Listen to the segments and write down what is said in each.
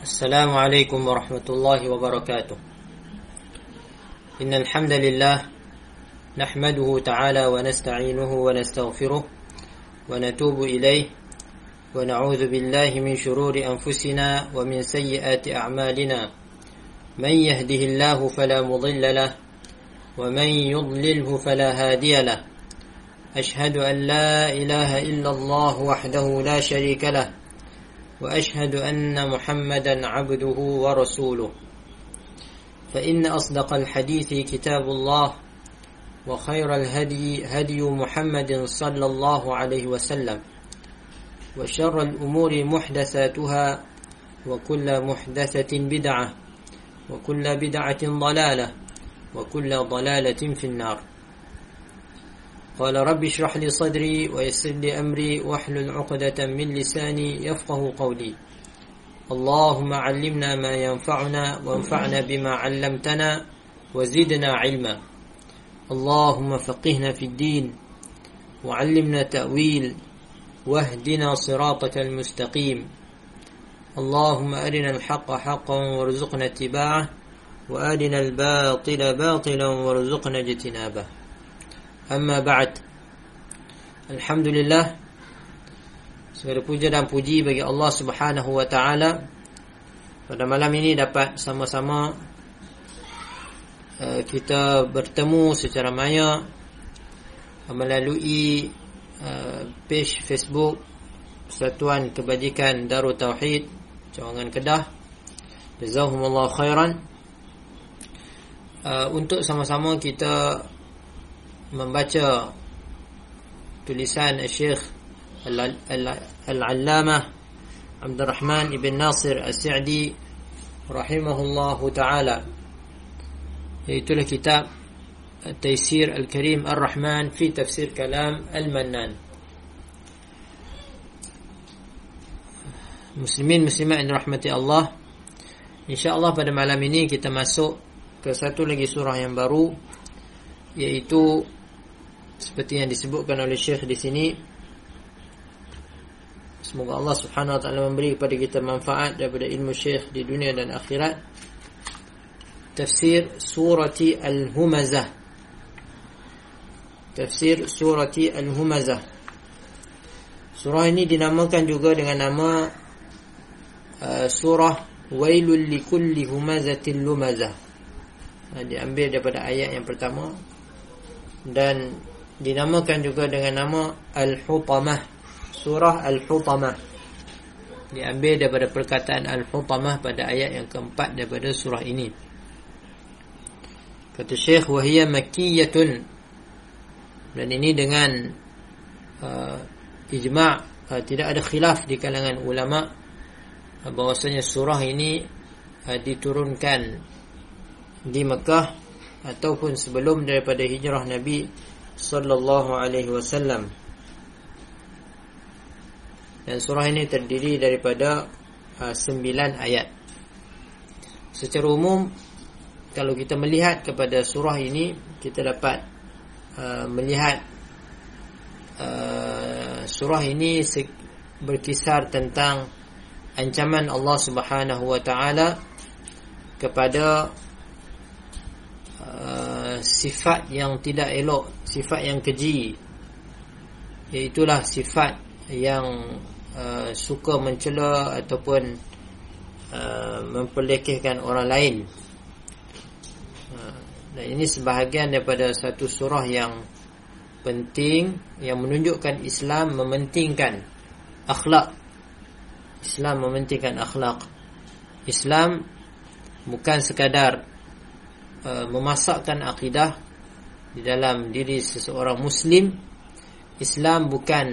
السلام عليكم ورحمة الله وبركاته. إن الحمد لله نحمده تعالى ونستعينه ونستغفره ونتوب إليه ونعوذ بالله من شرور أنفسنا ومن سيئات أعمالنا. من يهده الله فلا مضل له ومن يضلله فلا هادي له. أشهد أن لا إله إلا الله وحده لا شريك له وأشهد أن محمدا عبده ورسوله. فإن أصدق الحديث كتاب الله وخير الهدي هدي محمد صلى الله عليه وسلم وشر الأمور محدثاتها وكل محدثة بدعة وكل بدعة ضلالة وكل ضلالة في النار. قال رب اشرح لي صدري ويسر لي أمري واحلل عقدة من لساني يفقه قولي. اللهم علمنا ما ينفعنا وانفعنا بما علمتنا وزدنا علما. اللهم فقهنا في الدين وعلمنا تأويل واهدنا صراطك المستقيم. اللهم أرنا الحق حقا وارزقنا اتباعه وأرنا الباطل باطلا وارزقنا اجتنابه. Amma ba'd. Alhamdulillah. Segala puja dan puji bagi Allah subhanahu wa ta'ala. Pada malam ini dapat sama-sama uh, Kita bertemu secara maya Melalui uh, Page Facebook Persatuan Kebajikan Darul Tauhid Cawangan Kedah. Jazahumullah khairan. Uh, Untuk sama-sama kita membaca tulisan Syekh Al-Allamah Abdul Rahman Ibn Nasir As-Sa'di rahimahullahu taala. Iaitu kitab Taysir Al-Karim Ar-Rahman fi tafsir kalam Al-Mannan. Muslimin muslimat yang dirahmati Allah InsyaAllah pada malam ini kita masuk ke satu lagi surah yang baru Iaitu seperti yang disebutkan oleh Syekh di sini semoga Allah Subhanahu wa taala memberi kepada kita manfaat daripada ilmu Syekh di dunia dan akhirat. Tafsir surati al-humazah. Tafsir surati al-humazah. Surah ini dinamakan juga dengan nama uh, surah wailul likulli humazatil lumazah. Diambil daripada ayat yang pertama. Dan dinamakan juga dengan nama Al-Hutamah. Surah Al-Hutamah. Diambil daripada perkataan Al-Hutamah pada ayat yang keempat daripada surah ini. Kata Syekh wahiyya makkiyatun. Dan ini dengan uh, ijma' uh, tidak ada khilaf di kalangan ulama uh, bahwasanya surah ini uh, diturunkan di Mekah ataupun sebelum daripada hijrah Nabi sallallahu alaihi wasallam. Dan surah ini terdiri daripada uh, sembilan ayat. Secara umum kalau kita melihat kepada surah ini kita dapat uh, melihat uh, surah ini berkisar tentang ancaman Allah Subhanahu wa taala kepada uh, sifat yang tidak elok sifat yang keji. Iaitulah sifat yang uh, suka mencela ataupun uh, memperlekehkan orang lain. Uh, Dan ini sebahagian daripada satu surah yang penting Yang menunjukkan Islam mementingkan akhlak. Islam mementingkan akhlak. Islam bukan sekadar uh, memasakkan akidah di dalam diri seseorang muslim Islam bukan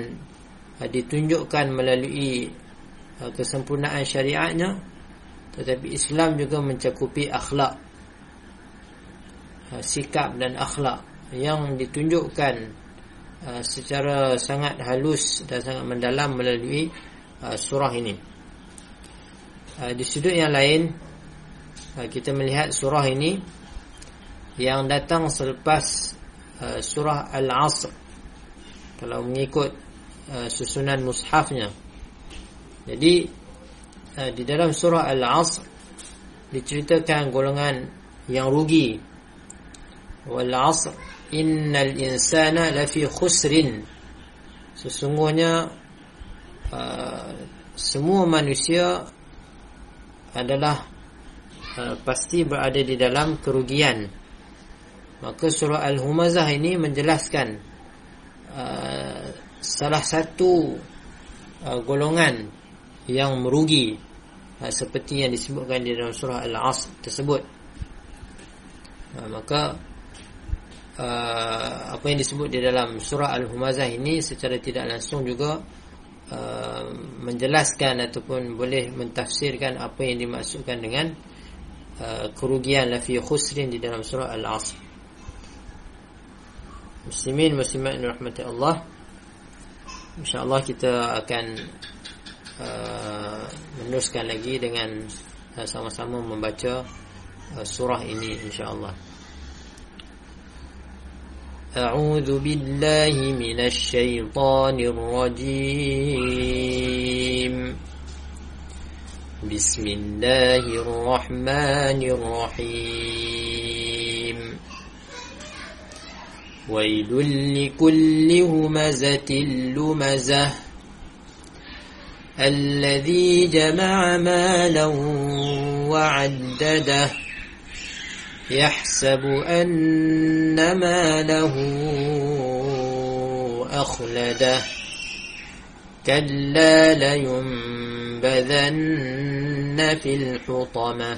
uh, ditunjukkan melalui uh, kesempurnaan syariatnya tetapi Islam juga mencakupi akhlak uh, sikap dan akhlak yang ditunjukkan secara sangat halus dan sangat mendalam melalui surah ini. Di sudut yang lain kita melihat surah ini yang datang selepas uh, surah Al-Asr kalau mengikut uh, susunan mushafnya jadi uh, di dalam surah Al-Asr diceritakan golongan yang rugi. Wal 'asr innal insana lafi khusrin. Sesungguhnya uh, semua manusia adalah uh, pasti berada di dalam kerugian. Maka surah Al-Humazah ini menjelaskan uh, salah satu uh, golongan yang merugi uh, seperti yang disebutkan di dalam surah Al-Asr tersebut. Uh, maka uh, apa yang disebut di dalam surah Al-Humazah ini secara tidak langsung juga uh, menjelaskan ataupun boleh mentafsirkan apa yang dimaksudkan dengan uh, kerugian lafi khusrin di dalam surah Al-Asr. Muslimin muslimat rahmati Allah. Insya-Allah kita akan Uh, meneruskan lagi dengan uh, sama-sama membaca uh, surah ini insyaallah. A'udzu billahi minasy syaithanir rajim. Bismillahirrahmanirrahim. Wailul likulli humazatil lumazah الذي جمع مالا وعدده يحسب أن ماله أخلده. كلا لينبذن في الحطمة.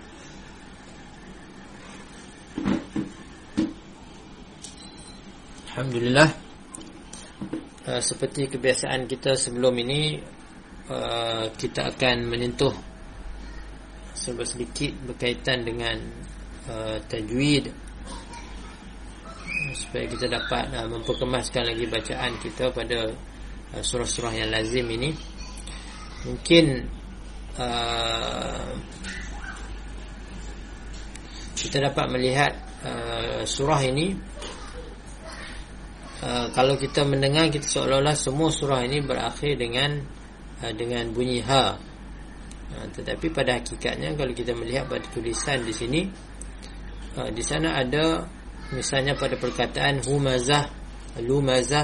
Alhamdulillah. Uh, Seperti kebiasaan kita sebelum ini uh, Kita akan menyentuh sebab sedikit berkaitan dengan uh, tajwid. Supaya kita dapat uh, memperkemaskan lagi bacaan kita pada uh, surah-surah yang lazim ini. Mungkin uh, kita dapat melihat uh, surah ini uh, kalau kita mendengar kita seolah-olah semua surah ini berakhir dengan uh, dengan bunyi ha. Ha, tetapi pada hakikatnya kalau kita melihat pada tulisan di sini ha, di sana ada misalnya pada perkataan humazah lumazah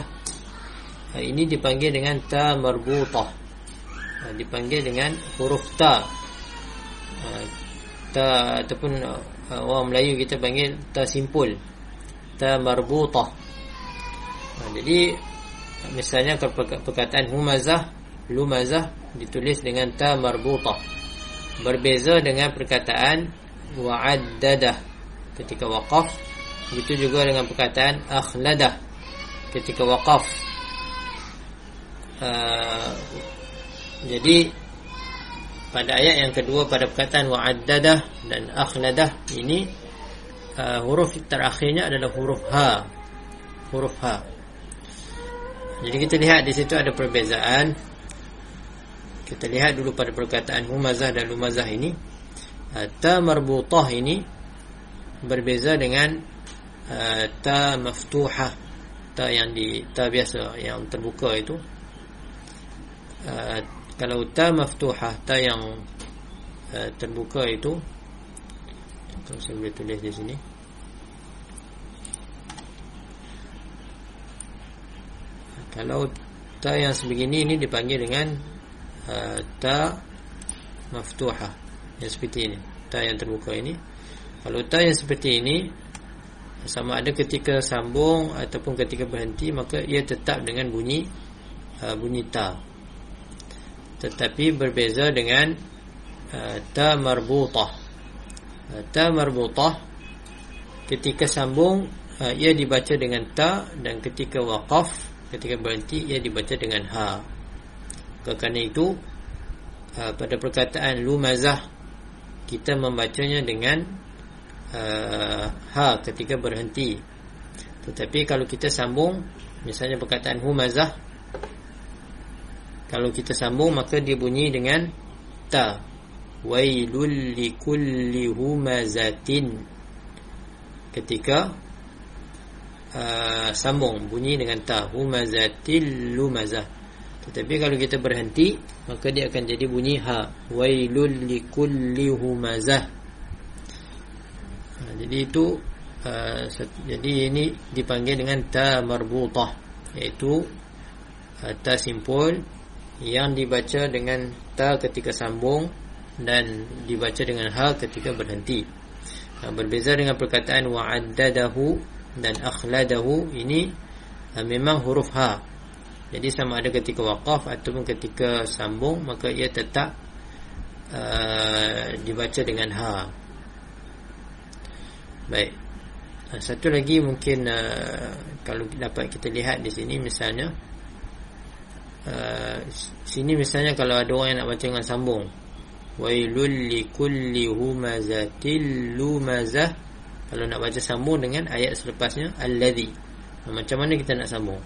ha, ini dipanggil dengan ta marbutah dipanggil dengan huruf ta. Ta ataupun orang Melayu kita panggil ta simpul ta marbutah jadi misalnya perkataan humazah lumazah ditulis dengan ta marbutah berbeza dengan perkataan wa'addadah ketika waqaf begitu juga dengan perkataan akhladah. Ketika waqaf. Uh, jadi pada ayat yang kedua pada perkataan wa'addadah dan akhladah ini uh, huruf terakhirnya adalah huruf ha. Huruf ha jadi kita lihat di situ ada perbezaan. Kita lihat dulu pada perkataan humazah dan lumazah ini. Uh, ta marbutah ini berbeza dengan uh, ta maftuhah ta yang di ta biasa yang terbuka itu. Uh, kalau ta maftuhah ta yang uh, terbuka itu. Kalau saya boleh tulis di sini kalau ta yang sebegini ini dipanggil dengan Uh, ta maftuha yang seperti ini. Ta yang terbuka ini. Kalau ta yang seperti ini sama ada ketika sambung ataupun ketika berhenti maka ia tetap dengan bunyi uh, bunyi ta. Tetapi berbeza dengan uh, ta marbutah. Uh, ta marbutah ketika sambung uh, ia dibaca dengan ta dan ketika waqaf ketika berhenti ia dibaca dengan ha. Kerana itu uh, pada perkataan lumazah kita membacanya dengan uh, ha ketika berhenti. Tetapi kalau kita sambung misalnya perkataan humazah kalau kita sambung maka dia bunyi dengan ta. Wailul likulli humazatin. Ketika uh, sambung bunyi dengan ta. Humazatil lumazah. Tetapi kalau kita berhenti maka dia akan jadi bunyi ha. Wailul likulli humazah. Ha, jadi itu uh, jadi ini dipanggil dengan ta marbutah. Iaitu uh, ta simpul yang dibaca dengan ta ketika sambung dan dibaca dengan ha ketika berhenti. Ha, berbeza dengan perkataan wa'addadahu dan akhladahu ini ha, memang huruf ha jadi sama ada ketika waqaf ataupun ketika sambung maka ia tetap uh, dibaca dengan ha. Baik. Uh, satu lagi mungkin uh, kalau dapat kita lihat di sini misalnya uh, sini misalnya kalau ada orang yang nak baca dengan sambung wailul likulli humazatil lumazah kalau nak baca sambung dengan ayat selepasnya alladhi macam mana kita nak sambung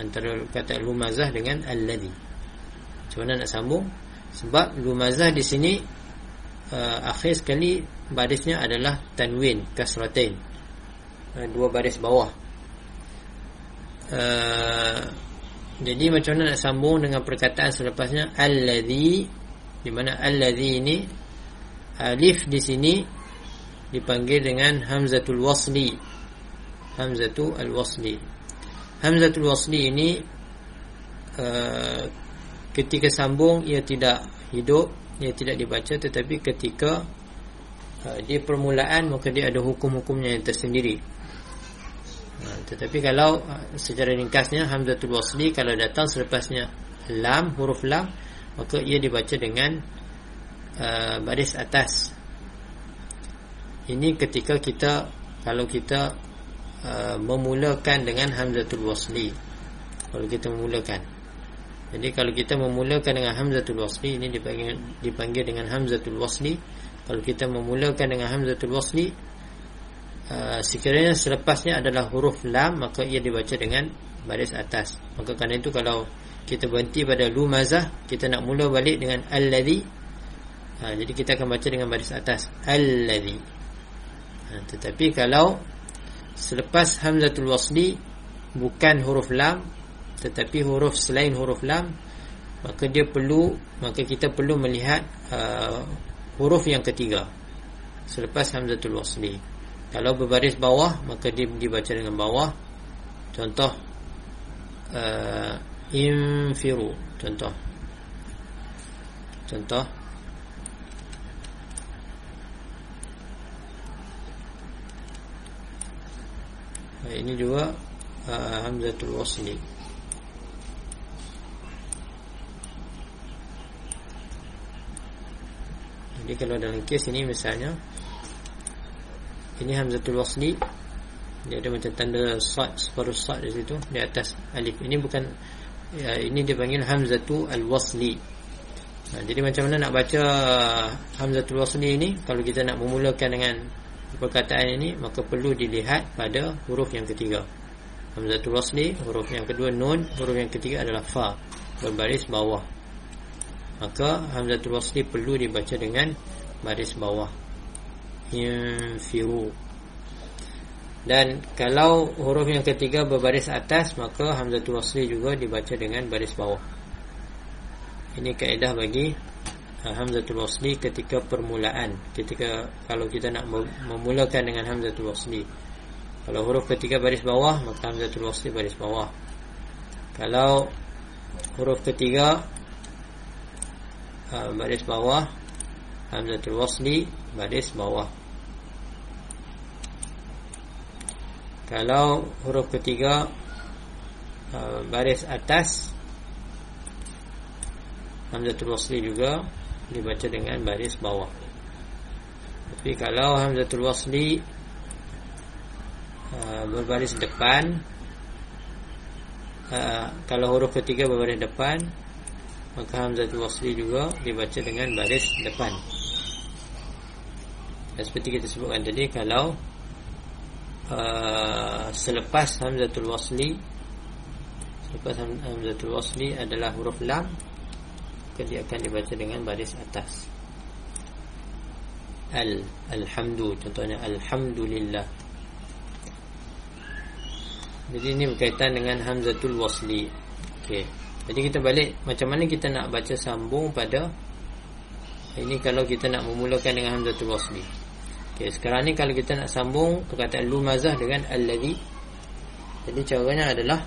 antara kata lumazah dengan alladhi. Macam mana nak sambung? Sebab lumazah di sini uh, akhir sekali barisnya adalah tanwin kasratain. Uh, dua baris bawah. Uh, jadi macam mana nak sambung dengan perkataan selepasnya alladhi di mana alladhi ini alif di sini dipanggil dengan hamzatul wasli. Hamzatul wasli. Hamzatul wasli ini uh, ketika sambung ia tidak hidup, ia tidak dibaca tetapi ketika uh, dia permulaan maka dia ada hukum-hukumnya yang tersendiri. Uh, tetapi kalau uh, secara ringkasnya hamzatul wasli kalau datang selepasnya lam huruf lam maka ia dibaca dengan uh, baris atas. Ini ketika kita kalau kita Uh, memulakan dengan hamzatul wasli. Kalau kita memulakan. Jadi kalau kita memulakan dengan hamzatul wasli ini dipanggil dipanggil dengan hamzatul wasli. Kalau kita memulakan dengan hamzatul wasli uh, sekiranya selepasnya adalah huruf lam maka ia dibaca dengan baris atas. Maka kerana itu kalau kita berhenti pada lumazah kita nak mula balik dengan alladhi. Uh, jadi kita akan baca dengan baris atas. Alladhi tetapi kalau selepas hamzatul wasli bukan huruf lam tetapi huruf selain huruf lam maka dia perlu maka kita perlu melihat uh, huruf yang ketiga selepas hamzatul wasli. Kalau berbaris bawah maka dia dibaca dengan bawah. Contoh uh, infiru contoh. Contoh ini juga uh, hamzatul wasli jadi kalau dalam kes ini misalnya ini hamzatul wasli dia ada macam tanda sad separuh sad di situ di atas alif. Ini bukan ya, ini dipanggil hamzatul al-wasli nah, jadi macam mana nak baca hamzatul wasli ini? Kalau kita nak memulakan dengan perkataan ini maka perlu dilihat pada huruf yang ketiga. Hamzatul wasli huruf yang kedua nun huruf yang ketiga adalah fa berbaris bawah. Maka hamzatul wasli perlu dibaca dengan baris bawah. Infiru. Dan kalau huruf yang ketiga berbaris atas maka hamzatul wasli juga dibaca dengan baris bawah. Ini kaedah bagi hamzatul wasli ketika permulaan. Ketika kalau kita nak memulakan dengan hamzatul wasli. Kalau huruf ketiga baris bawah maka hamzatul wasli baris bawah. Kalau huruf ketiga uh, baris bawah hamzatul wasli baris bawah. Kalau huruf ketiga uh, baris atas hamzatul wasli juga dibaca dengan baris bawah. Tapi kalau hamzatul wasli uh, berbaris depan uh, kalau huruf ketiga berbaris depan maka hamzatul wasli juga dibaca dengan baris depan. Dan seperti kita sebutkan tadi kalau uh, selepas hamzatul wasli selepas hamzatul wasli adalah huruf lam dia akan dibaca dengan baris atas. Al alhamdu contohnya alhamdulillah. Jadi ini berkaitan dengan hamzatul wasli. Okey. Jadi kita balik macam mana kita nak baca sambung pada ini kalau kita nak memulakan dengan hamzatul wasli. Okey sekarang ni kalau kita nak sambung perkataan lumazah dengan allazi jadi caranya adalah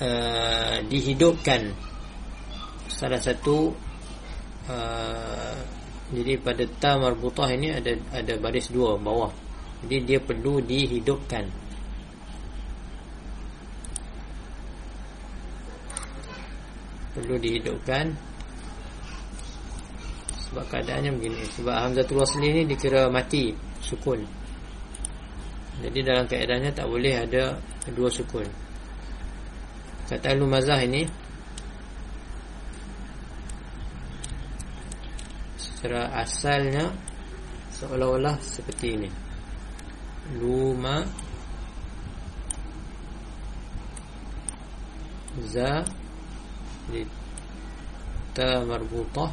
uh, dihidupkan salah satu uh, jadi pada ta marbutah ini ada ada baris dua bawah. Jadi dia perlu dihidupkan. Perlu dihidupkan. Sebab keadaannya begini. Sebab hamzatul wasl ini dikira mati sukun. Jadi dalam keadaannya tak boleh ada dua sukun. Kata lumazah ini secara asalnya seolah-olah seperti ini. Luma za di ta marbutah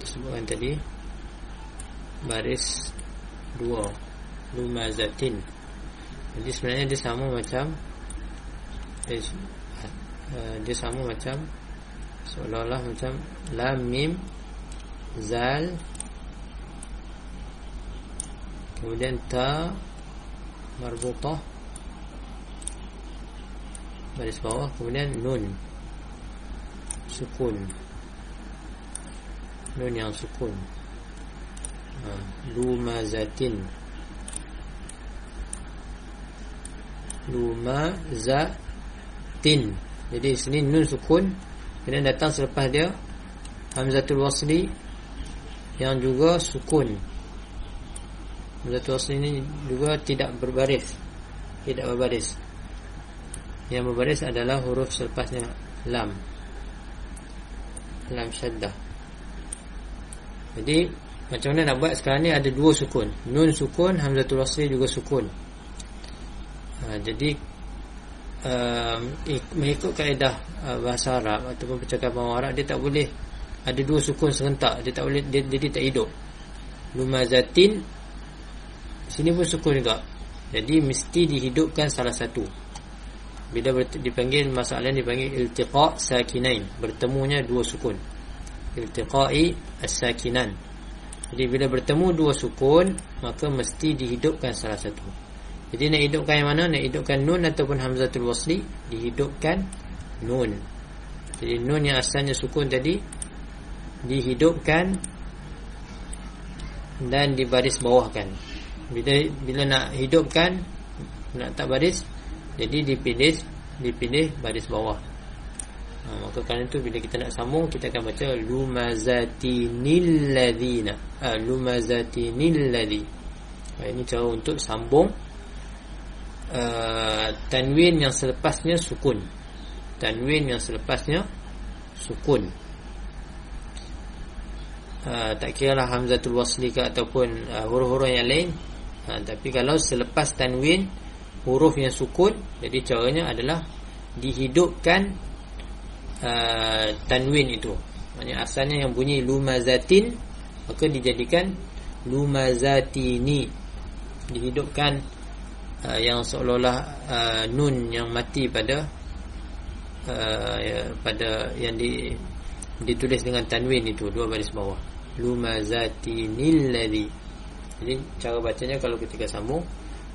disebutkan tadi baris dua luma zatin. Jadi sebenarnya dia sama macam eh, dia sama macam seolah-olah macam lam mim zal kemudian ta marbutah baris bawah kemudian nun sukun. Nun yang sukun. Ha, lumazatin. Lumazatin. Jadi sini nun sukun kemudian datang selepas dia hamzatul wasli yang juga sukun. Hamzatul wasl ini juga tidak berbaris. Tidak berbaris. Yang berbaris adalah huruf selepasnya. Lam. Lam syaddah. Jadi Macam mana nak buat sekarang ni? Ada dua sukun. Nun sukun, Hamzatul wasl juga sukun. Ha, Jadi uh, Mengikut kaedah uh, Bahasa Arab Ataupun percakapan Arab Dia tak boleh ada dua sukun serentak. Dia tak boleh dia, dia, dia tak hidup. Lumazatin sini pun sukun juga. Jadi mesti dihidupkan salah satu. Bila dipanggil masalah dipanggil iltiqa sakinain. Bertemunya dua sukun. Iltiqai as-sakinan. Jadi bila bertemu dua sukun maka mesti dihidupkan salah satu. Jadi nak hidupkan yang mana? Nak hidupkan nun ataupun hamzatul wasli dihidupkan nun. Jadi nun yang asalnya sukun tadi dihidupkan dan dibaris bawahkan bila bila nak hidupkan nak tak baris jadi dipilih dipilih baris bawah ha, maka kerana itu bila kita nak sambung kita akan baca lumazatinil ladina ha, lumazatinil ladhi. Ha, ini cara untuk sambung uh, tanwin yang selepasnya sukun. Tanwin yang selepasnya sukun Ha, tak kira lah hamzatul wasli ke ataupun uh, huruf-huruf yang lain. Ha, tapi kalau selepas tanwin huruf yang sukun jadi caranya adalah dihidupkan uh, tanwin itu. Maknanya asalnya yang bunyi lumazatin maka dijadikan lumazatini. Dihidupkan uh, yang seolah-olah uh, nun yang mati pada uh, ya, pada yang di, ditulis dengan tanwin itu dua baris bawah lumazatinil ladhi jadi cara bacanya kalau ketika sambung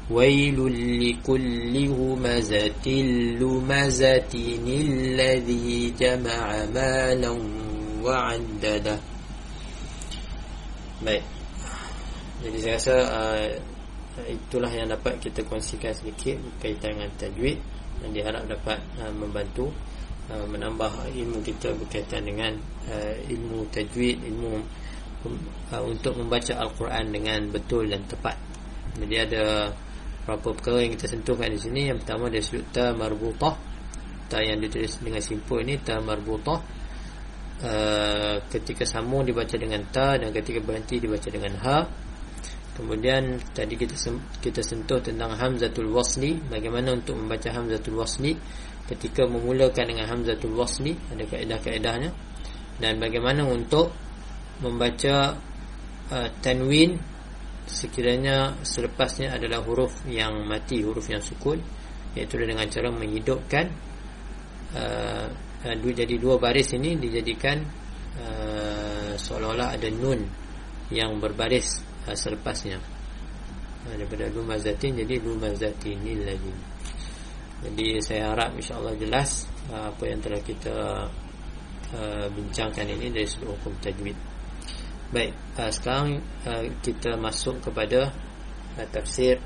wailul likulli humazatil lumazatinil ladhi jama'a malan baik. Jadi saya rasa uh, itulah yang dapat kita kongsikan sedikit berkaitan dengan tajwid dan diharap dapat uh, membantu uh, menambah ilmu kita berkaitan dengan uh, ilmu tajwid ilmu untuk membaca Al-Quran dengan betul dan tepat. Jadi ada beberapa perkara yang kita sentuhkan di sini. Yang pertama dia sebut ta marbutah. Ta yang ditulis dengan simpul ini ta marbutah. uh, ketika sambung dibaca dengan ta dan ketika berhenti dibaca dengan ha kemudian tadi kita kita sentuh tentang hamzatul wasli bagaimana untuk membaca hamzatul wasli ketika memulakan dengan hamzatul wasli ada kaedah-kaedahnya dan bagaimana untuk membaca uh, tanwin sekiranya selepasnya adalah huruf yang mati huruf yang sukun iaitu dengan cara menghidupkan uh, uh, jadi dua baris ini dijadikan uh, seolah-olah ada nun yang berbaris uh, selepasnya. Uh, daripada lumazatin jadi lumazatinil lagi. Jadi saya harap insyaAllah jelas uh, apa yang telah kita uh, bincangkan ini dari sudut hukum tajwid Baik, uh, sekarang uh, kita masuk kepada uh, tafsir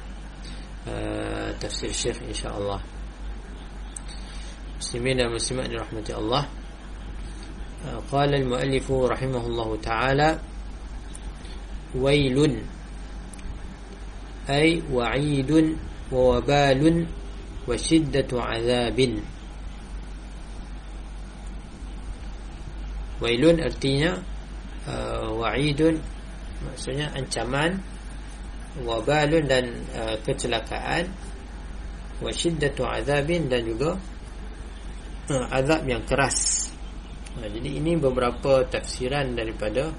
uh, tafsir Syekh insya-Allah. Muslimin dan muslimat dirahmati Allah. Uh, qala al-muallif rahimahullah taala wailun ay wa'idun wa wabalun wa shiddatu 'adzabin. Wailun artinya uh, wa'idun maksudnya ancaman wabalun dan uh, kecelakaan wa syiddatu azabin dan juga uh, azab yang keras. Uh, jadi ini beberapa tafsiran daripada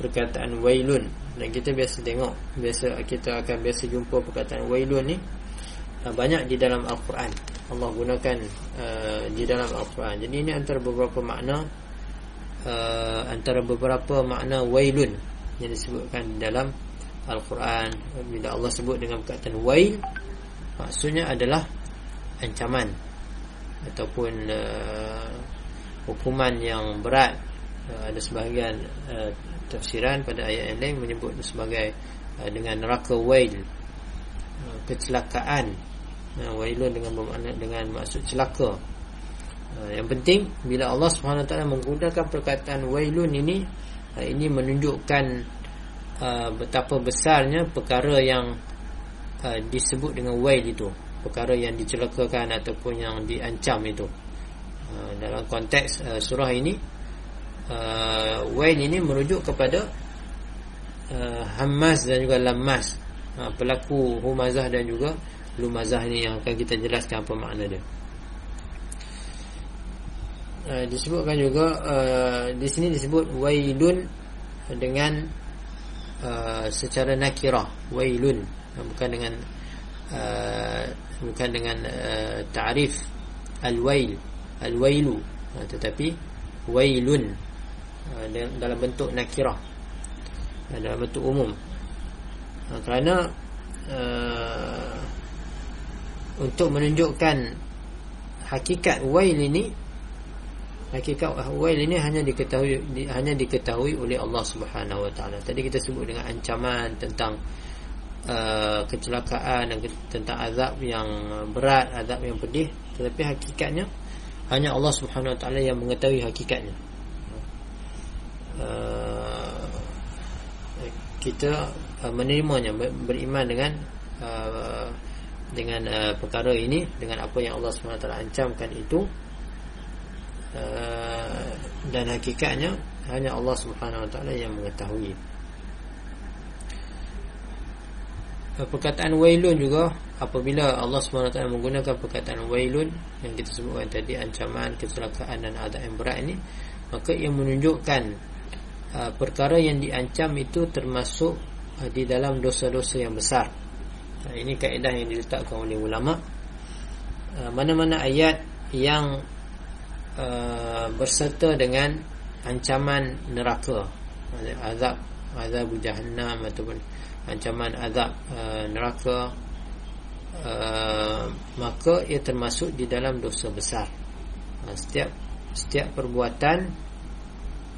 perkataan wailun. Dan kita biasa tengok biasa kita akan biasa jumpa perkataan wailun ni uh, banyak di dalam al-Quran. Allah gunakan uh, di dalam al-Quran. Jadi ini antara beberapa makna uh, antara beberapa makna wailun yang disebutkan dalam Al-Quran. Bila Allah sebut dengan perkataan wail maksudnya adalah ancaman ataupun uh, hukuman yang berat. Uh, ada sebahagian uh, tafsiran pada ayat yang lain menyebut sebagai uh, dengan neraka wail uh, kecelakaan. Uh, wailun dengan bermakna dengan maksud celaka yang penting bila Allah SWT menggunakan perkataan wailun ini ha, ini menunjukkan uh, betapa besarnya perkara yang uh, disebut dengan wail itu. Perkara yang dicelakakan ataupun yang diancam itu. Uh, dalam konteks uh, surah ini uh, wail ini merujuk kepada uh, Hamas dan juga Lamas uh, pelaku Humazah dan juga Lumazah ini yang akan kita jelaskan apa makna dia uh, disebutkan juga uh, di sini disebut wailun dengan uh, secara nakirah. Wailun. Bukan dengan uh, bukan dengan uh, ta'rif. Al-wail. Al-wailu. Uh, tetapi wailun uh, dalam bentuk nakirah. Uh, dalam bentuk umum. Uh, kerana uh, untuk menunjukkan hakikat wail ini hakikat ahwal ini hanya diketahui di, hanya diketahui oleh Allah Subhanahu Wa Taala. Tadi kita sebut dengan ancaman tentang uh, kecelakaan dan tentang azab yang berat, azab yang pedih, tetapi hakikatnya hanya Allah Subhanahu Wa Taala yang mengetahui hakikatnya. Uh, kita uh, menerimanya beriman dengan uh, dengan uh, perkara ini dengan apa yang Allah Subhanahu Wa Taala ancamkan itu Eh, dan hakikatnya hanya Allah Subhanahu Wa Taala yang mengetahui. Eh, perkataan wailun juga apabila Allah Subhanahu Wa Taala menggunakan perkataan wailun yang kita sebutkan tadi ancaman kecelakaan dan adab yang berat ini maka ia menunjukkan uh, perkara yang diancam itu termasuk uh, di dalam dosa-dosa yang besar. Uh, ini kaedah yang diletakkan oleh ulama. Mana-mana ayat yang Uh, berserta dengan ancaman neraka. Azab azab jahannam ataupun ancaman azab uh, neraka. Uh, maka ia termasuk di dalam dosa besar. Uh, setiap setiap perbuatan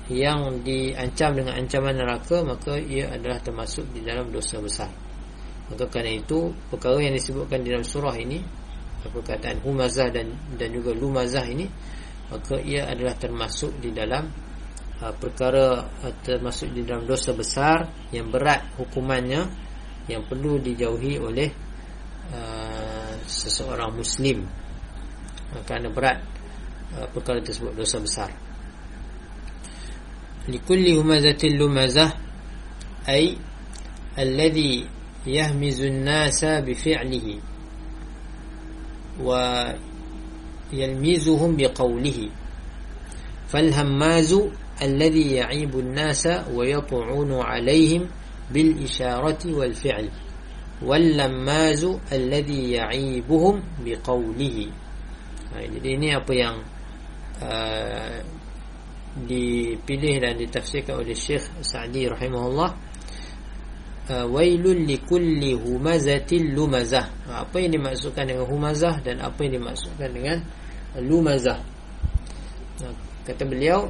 yang diancam dengan ancaman neraka maka ia adalah termasuk di dalam dosa besar. Maka kerana itu perkara yang disebutkan di dalam surah ini perkataan humazah dan dan juga lumazah ini maka ia adalah termasuk di dalam uh, perkara uh, termasuk di dalam dosa besar yang berat hukumannya yang perlu dijauhi oleh uh, seseorang muslim. Uh, kerana berat uh, perkara tersebut dosa besar. Likulli humazatin lumazah ay alladhi yahmizu an-nasa bi fi'lihi. Wa bi qawlihi فالهماز الذي يعيب الناس ويطعن عليهم بالإشارة والفعل واللماز الذي يعيبهم بقوله jadi ini apa yang uh, dipilih dan ditafsirkan oleh Syekh Sa'di rahimahullah uh, wailul likulli humazatil lumazah apa yang dimaksudkan dengan humazah dan apa yang dimaksudkan dengan lumazah. Kata beliau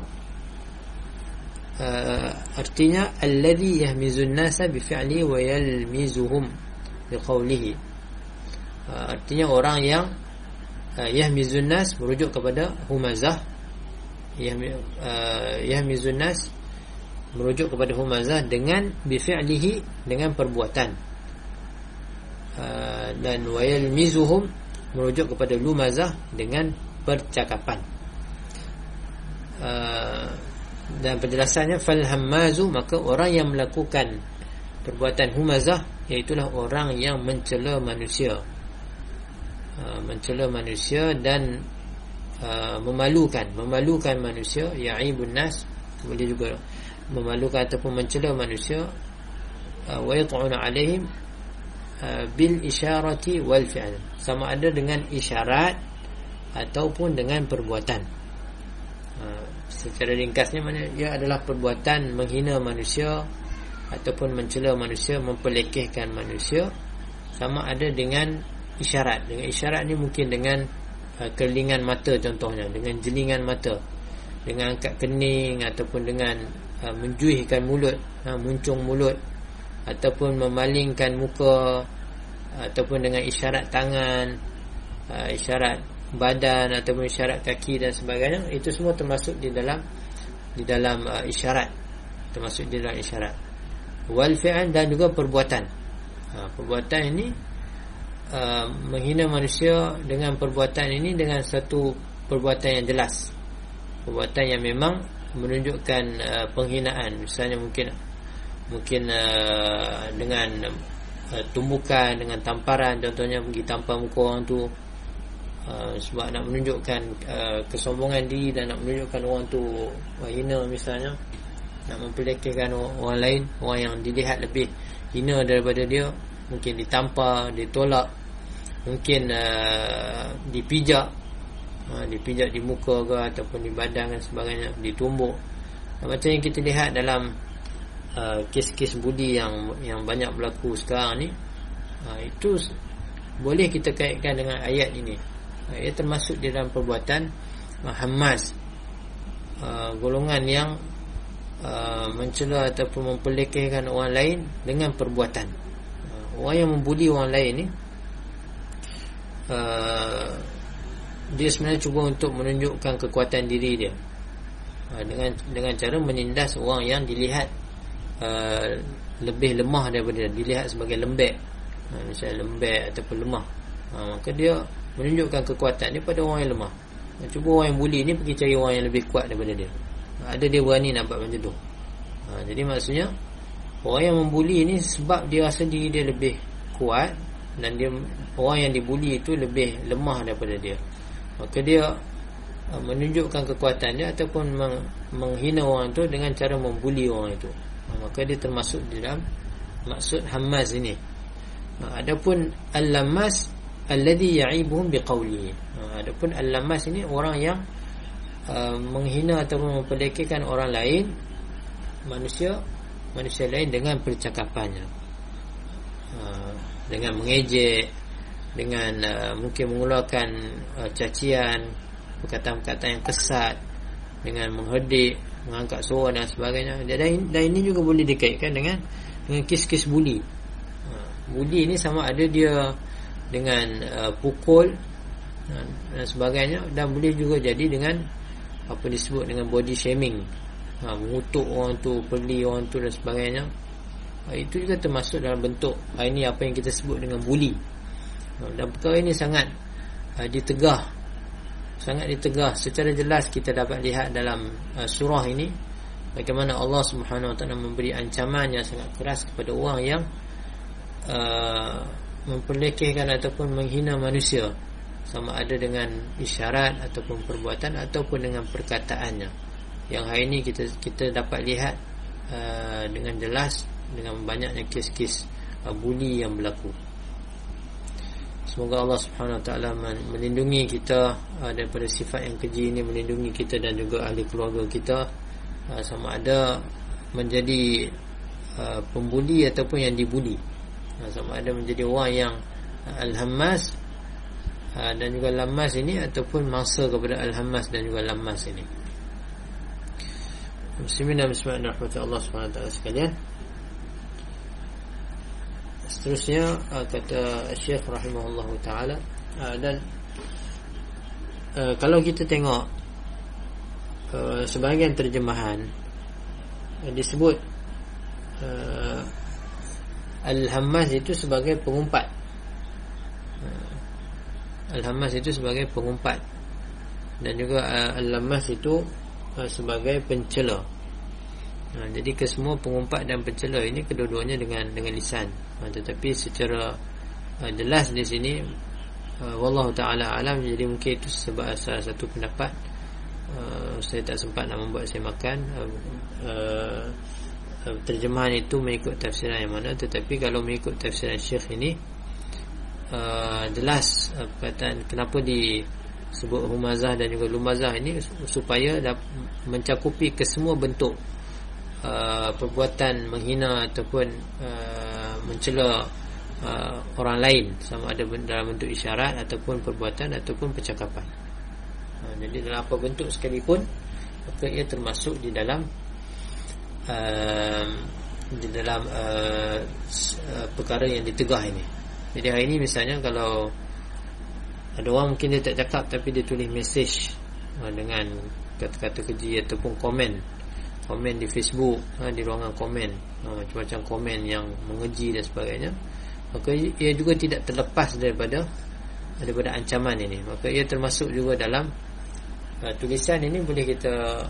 uh, artinya alladhi yahmizun nasa bi fi'li wa yalmizuhum bi qawlihi uh, artinya orang yang uh, yahmizun nas merujuk kepada humazah. Uh, yahmizun nas merujuk kepada humazah dengan bi fi'lihi dengan perbuatan. Uh, dan wa yalmizuhum merujuk kepada lumazah dengan percakapan. Uh, dan penjelasannya fal hammazu maka orang yang melakukan perbuatan humazah iaitu orang yang mencela manusia. Uh, mencela manusia dan uh, memalukan. Memalukan manusia yaibun nas boleh juga memalukan ataupun mencela manusia. Wa yat'una alaihim bil isyarati wal fi'l sama ada dengan isyarat ataupun dengan perbuatan. Ha, secara ringkasnya mana ia adalah perbuatan menghina manusia ataupun mencela manusia mempelekehkan manusia sama ada dengan isyarat. Dengan isyarat ni mungkin dengan uh, kelingan mata contohnya dengan jelingan mata dengan angkat kening ataupun dengan uh, menjuihkan mulut uh, muncung mulut ataupun memalingkan muka ataupun dengan isyarat tangan uh, isyarat badan ataupun isyarat kaki dan sebagainya itu semua termasuk di dalam di dalam uh, isyarat. Termasuk di dalam isyarat. Wal fi'l dan juga perbuatan. Ha, perbuatan ini uh, menghina manusia dengan perbuatan ini dengan satu perbuatan yang jelas. Perbuatan yang memang menunjukkan uh, penghinaan. Misalnya mungkin mungkin uh, dengan uh, tumbukan dengan tamparan. Contohnya pergi tampar muka orang tu Uh, sebab nak menunjukkan uh, kesombongan diri dan nak menunjukkan orang tu hina misalnya nak mempelekehkan orang lain orang yang dilihat lebih hina daripada dia mungkin ditampar ditolak mungkin uh, dipijak. Uh, dipijak di muka ke ataupun di badan dan sebagainya ditumbuk. Macam yang kita lihat dalam uh, kes-kes budi yang yang banyak berlaku sekarang ni uh, itu boleh kita kaitkan dengan ayat ini ia termasuk di dalam perbuatan hamas uh, golongan yang uh, mencela ataupun mempelekehkan orang lain dengan perbuatan. Uh, orang yang membuli orang lain ni uh, dia sebenarnya cuba untuk menunjukkan kekuatan diri dia. Uh, dengan dengan cara menindas orang yang dilihat uh, lebih lemah daripada dia dilihat sebagai lembek. Uh, misalnya lembek ataupun lemah. Uh, maka dia menunjukkan kekuatan dia pada orang yang lemah. Cuba orang yang buli ni pergi cari orang yang lebih kuat daripada dia. Ada dia berani nak buat macam tu. Ha, jadi maksudnya orang yang membuli ni sebab dia rasa diri dia lebih kuat dan dia orang yang dibuli itu lebih lemah daripada dia. Maka dia ha, menunjukkan kekuatan dia ataupun meng, menghina orang tu dengan cara membuli orang itu. Ha, maka dia termasuk di dalam maksud Hamas ini. Ha, adapun Al-Lamas alladhi ya'ibuhum biqawlihi. Ha, adapun al-lamas ini orang yang uh, menghina atau mempelekehkan orang lain manusia manusia lain dengan percakapannya. Uh, dengan mengejek dengan uh, mungkin mengeluarkan uh, cacian perkataan-perkataan yang kesat dengan menghedik mengangkat suara dan sebagainya dan, dan ini juga boleh dikaitkan dengan dengan kes-kes buli uh, buli ini sama ada dia dengan uh, pukul dan, dan sebagainya dan boleh juga jadi dengan apa disebut dengan body shaming. Ha, mengutuk orang tu peli orang tu dan sebagainya. Ha, itu juga termasuk dalam bentuk ha, ini apa yang kita sebut dengan bully. Ha, dan perkara ini sangat ha, ditegah. Sangat ditegah. Secara jelas kita dapat lihat dalam uh, surah ini bagaimana Allah Subhanahu Wa Taala memberi ancaman yang sangat keras kepada orang yang uh, memperlekehkan ataupun menghina manusia sama ada dengan isyarat ataupun perbuatan ataupun dengan perkataannya yang hari ini kita kita dapat lihat uh, dengan jelas dengan banyaknya kes-kes uh, bully yang berlaku Semoga Allah Subhanahu Taala melindungi kita uh, daripada sifat yang keji ini melindungi kita dan juga ahli keluarga kita uh, sama ada menjadi uh, pembuli ataupun yang dibuli. Sama ada menjadi orang yang uh, al-hammas uh, dan juga lamas ini ataupun mangsa kepada al-hammas dan juga lamas ini. Bismillahirrahmanirrahim. Allah Subhanahu Wa Taala sekalian. Seterusnya kata Syekh rahimahullah taala dan kalau kita tengok sebahagian terjemahan disebut al-hammas itu sebagai pengumpat. Uh, al-hammas itu sebagai pengumpat dan juga uh, al-lammas itu uh, sebagai pencela. Ha, jadi kesemua pengumpat dan pencela ini kedua-duanya dengan dengan lisan. Ha, tetapi secara uh, jelas di sini wallahu taala alam jadi mungkin itu sebab salah satu pendapat saya tak sempat nak membuat saya makan terjemahan itu mengikut tafsiran yang mana tetapi kalau mengikut tafsiran syekh ini uh, jelas uh, perkataan kenapa di sebut humazah dan juga lumazah ini supaya mencakupi kesemua bentuk Uh, perbuatan menghina ataupun uh, mencela uh, orang lain sama ada dalam bentuk isyarat ataupun perbuatan ataupun percakapan. Uh, jadi dalam apa bentuk sekalipun maka ia termasuk di dalam uh, di dalam uh, uh, perkara yang ditegah ini. Jadi hari ini misalnya kalau ada orang mungkin dia tak cakap tapi dia tulis mesej uh, dengan kata-kata keji ataupun komen komen di Facebook ha, di ruangan komen ha, macam-macam komen yang mengeji dan sebagainya maka ia juga tidak terlepas daripada daripada ancaman ini maka ia termasuk juga dalam uh, tulisan ini boleh kita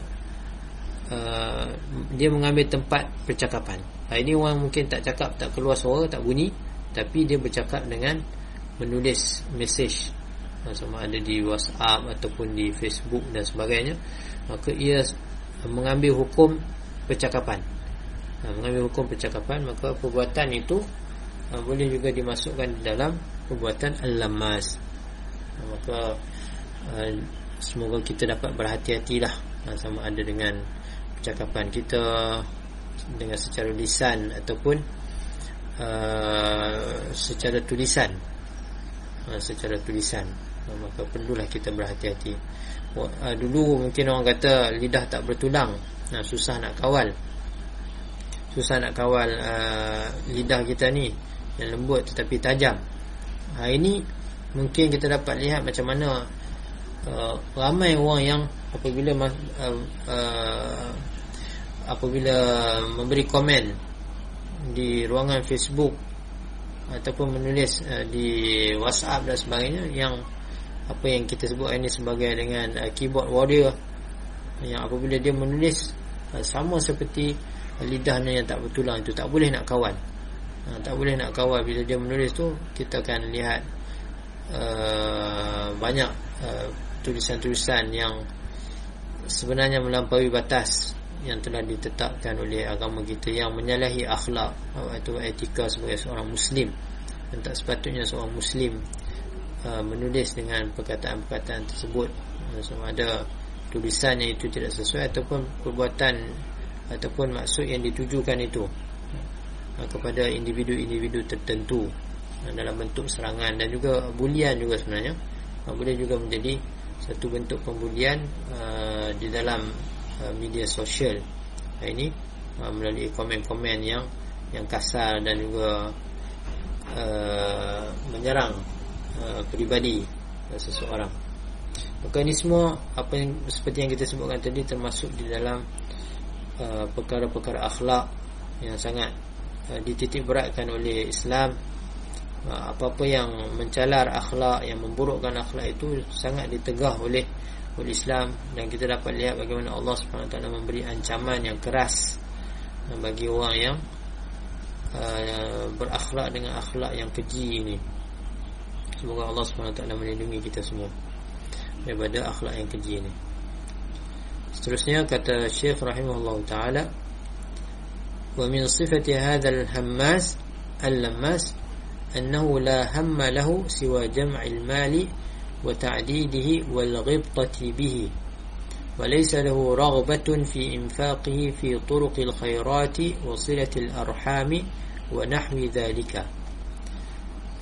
uh, dia mengambil tempat percakapan. Ha, ini orang mungkin tak cakap tak keluar suara tak bunyi tapi dia bercakap dengan menulis mesej. Ha, sama ada di WhatsApp ataupun di Facebook dan sebagainya. Maka ia mengambil hukum percakapan. Ha, mengambil hukum percakapan maka perbuatan itu boleh juga dimasukkan dalam perbuatan al-lamas. Maka semoga kita dapat berhati-hatilah. Sama ada dengan percakapan kita dengan secara lisan ataupun secara tulisan. Secara tulisan. Maka perlulah kita berhati-hati. Uh, dulu mungkin orang kata lidah tak bertulang. Nah, susah nak kawal. Susah nak kawal uh, lidah kita ni yang lembut tetapi tajam. Ha, ini mungkin kita dapat lihat macam mana uh, ramai orang yang apabila uh, uh, apabila memberi komen di ruangan Facebook ataupun menulis uh, di WhatsApp dan sebagainya yang apa yang kita sebut ini sebagai dengan uh, keyboard warrior yang apabila dia menulis uh, sama seperti uh, lidahnya yang tak bertulang itu tak boleh nak kawal uh, tak boleh nak kawal bila dia menulis tu kita akan lihat uh, banyak uh, tulisan-tulisan yang sebenarnya melampaui batas yang telah ditetapkan oleh agama kita yang menyalahi akhlak atau etika sebagai seorang muslim. Dan tak sepatutnya seorang muslim Uh, menulis dengan perkataan-perkataan tersebut. Uh, sama ada tulisannya itu tidak sesuai ataupun perbuatan ataupun maksud yang ditujukan itu uh, kepada individu-individu tertentu uh, dalam bentuk serangan dan juga bulian juga sebenarnya. Uh, boleh juga menjadi satu bentuk pembulian uh, di dalam uh, media sosial uh, ini uh, melalui komen-komen yang yang kasar dan juga uh, menyerang Uh, peribadi uh, seseorang. Maka ini semua apa yang seperti yang kita sebutkan tadi termasuk di dalam uh, perkara-perkara akhlak yang sangat uh, dititik beratkan oleh Islam. Uh, apa-apa yang mencalar akhlak, yang memburukkan akhlak itu sangat ditegah oleh Islam dan kita dapat lihat bagaimana Allah SWT memberi ancaman yang keras eh, bagi orang yang uh, berakhlak dengan akhlak yang keji ini. Semoga Allah SWT melindungi kita semua daripada akhlak yang keji ini. Seterusnya kata Syekh Rahimahullah Ta'ala wa min sifati hadhal hammas al-lammas annahu la hamma lahu siwa jam'il mali وتعديده والغبطة به. وليس له رغبة في إنفاقه في طرق الخيرات وصلة الأرحام ونحو ذلك.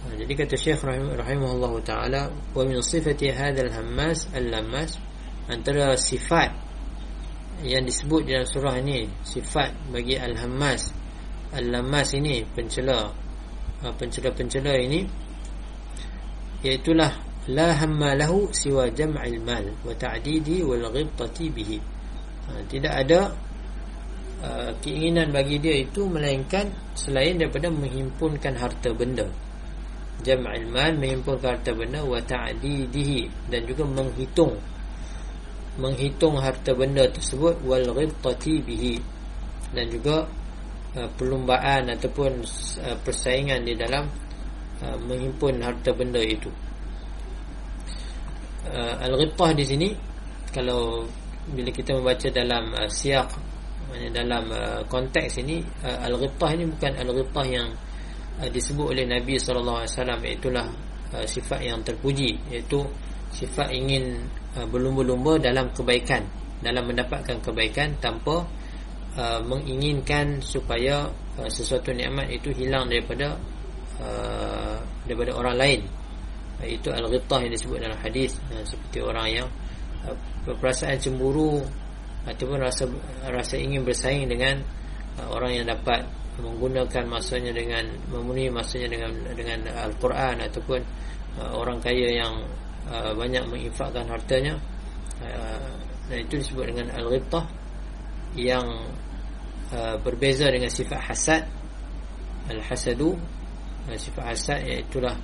ذلك الشيخ رحمه الله تعالى ومن صفة هذا الهماس اللماس أن ترى صفات. Yang disebut dalam surah ini sifat bagi al-hammas. Al-lammas ini pencela pencela-pencela ini iaitulah la hamma siwa jam'il mal wa ta'didi wal ghibtati bihi ha, tidak ada uh, keinginan bagi dia itu melainkan selain daripada menghimpunkan harta benda jam'il mal menghimpunkan harta benda wa ta'didihi dan juga menghitung menghitung harta benda tersebut wal ghibtati bihi dan juga Uh, perlumbaan ataupun uh, persaingan di dalam uh, menghimpun harta benda itu. Al-Ghibtah di sini kalau bila kita membaca dalam siak dalam konteks ini Al-Ghibtah ini bukan Al-Ghibtah yang disebut oleh Nabi wasallam. Itulah sifat yang terpuji. Iaitu sifat ingin berlumba-lumba dalam kebaikan dalam mendapatkan kebaikan tanpa uh, menginginkan supaya uh, sesuatu nikmat itu hilang daripada uh, daripada orang lain. uh, itu al-ghibtah yang disebut dalam hadis uh, seperti orang yang uh, perasaan cemburu ataupun rasa rasa ingin bersaing dengan uh, orang yang dapat menggunakan masanya dengan memenuhi masanya dengan dengan al-Quran ataupun orang kaya yang banyak menginfakkan hartanya. Dan itu disebut dengan al-ghibtah yang berbeza dengan sifat hasad. Al-hasadu sifat hasad iaitu lah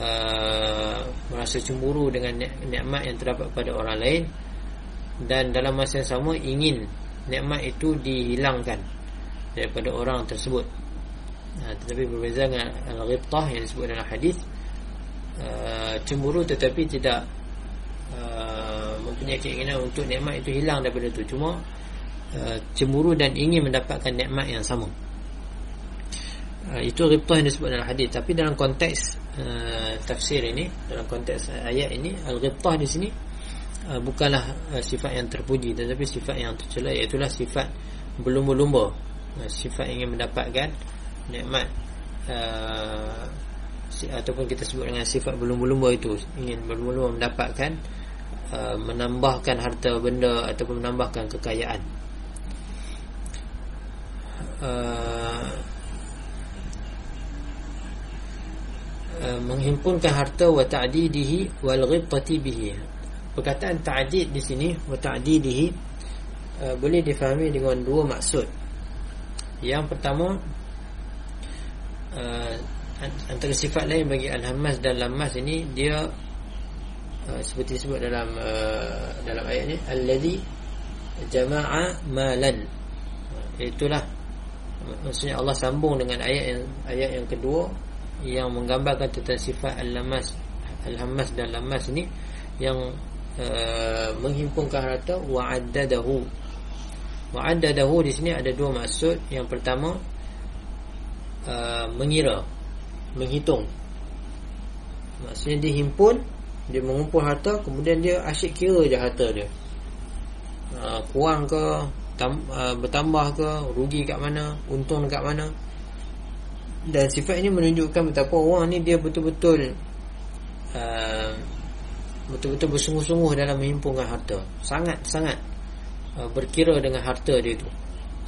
uh, merasa cemburu dengan nikmat yang terdapat pada orang lain dan dalam masa yang sama ingin nikmat itu dihilangkan daripada orang tersebut. Uh, tetapi berbeza dengan al-ghibtah yang disebut dalam hadis uh, cemburu tetapi tidak uh, mempunyai keinginan untuk nikmat itu hilang daripada itu cuma Uh, cemburu dan ingin mendapatkan nikmat yang sama. Uh, itu ribtah yang disebut dalam hadis. Tapi dalam konteks uh, tafsir ini dalam konteks ayat ini al-ghibtah di sini uh, bukanlah uh, sifat yang terpuji tetapi sifat yang tercela iaitu sifat berlumba-lumba. Uh, sifat ingin mendapatkan nikmat uh, si, ataupun kita sebut dengan sifat berlumba-lumba itu ingin berlumba-lumba mendapatkan uh, menambahkan harta benda ataupun menambahkan kekayaan. Uh, uh, menghimpunkan harta wa ta'didihi wal ghibtati bihi. Perkataan ta'did di sini wa ta'didihi uh, boleh difahami dengan dua maksud. Yang pertama uh, antara sifat lain bagi al-hammas dan lammas ini dia seperti disebut dalam dalam ayat ini alladhi jama'a malan. Itulah maksudnya Allah sambung dengan ayat yang ayat yang kedua yang menggambarkan tentang sifat al-lamas al-hammas dan lamas ini yang uh, menghimpunkan harta wa'addadahu. Wa'addadahu di sini ada dua maksud. Yang pertama uh, mengira menghitung. Maksudnya dia himpun dia mengumpul harta kemudian dia asyik kira je harta dia. Uh, kurang ke tam, uh, bertambah ke rugi kat mana untung kat mana dan sifat ini menunjukkan betapa orang ni dia betul-betul uh, betul-betul bersungguh-sungguh dalam menghimpunkan harta. Sangat-sangat uh, berkira dengan harta dia tu.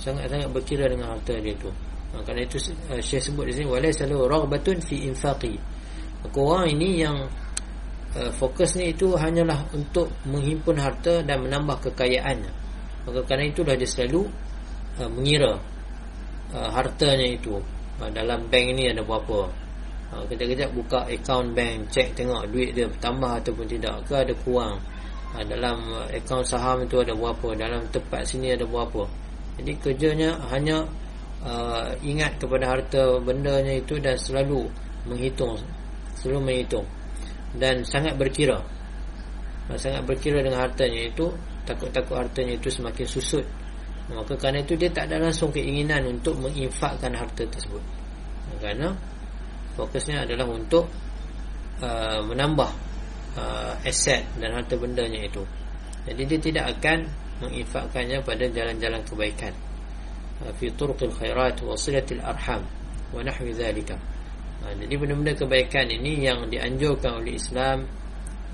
Sangat-sangat berkira dengan harta dia tu. Uh, kerana itu uh, Syekh sebut di sini walai selalu raghbatun fi infaqi. Orang ini yang uh, fokusnya itu hanyalah untuk menghimpun harta dan menambah kekayaannya Maka kerana itulah dia selalu uh, mengira uh, hartanya itu dalam bank ini ada berapa. Uh, kejap-kejap buka akaun bank, cek tengok duit dia bertambah ataupun tidak ke ada kurang. ha, dalam akaun saham itu ada berapa? Dalam tempat sini ada berapa? Jadi kerjanya hanya uh, ingat kepada harta bendanya itu dan selalu menghitung selalu menghitung. Dan sangat berkira. Ha, sangat berkira dengan hartanya itu takut-takut hartanya itu semakin susut maka kerana itu dia tak ada langsung keinginan untuk menginfakkan harta tersebut kerana fokusnya adalah untuk uh, menambah uh, aset dan harta bendanya itu. Jadi dia tidak akan menginfakkannya pada jalan-jalan kebaikan. Uh, fi turqil khairat wa silatil arham wa nahwi dhalika. Uh, jadi benda-benda kebaikan ini yang dianjurkan oleh Islam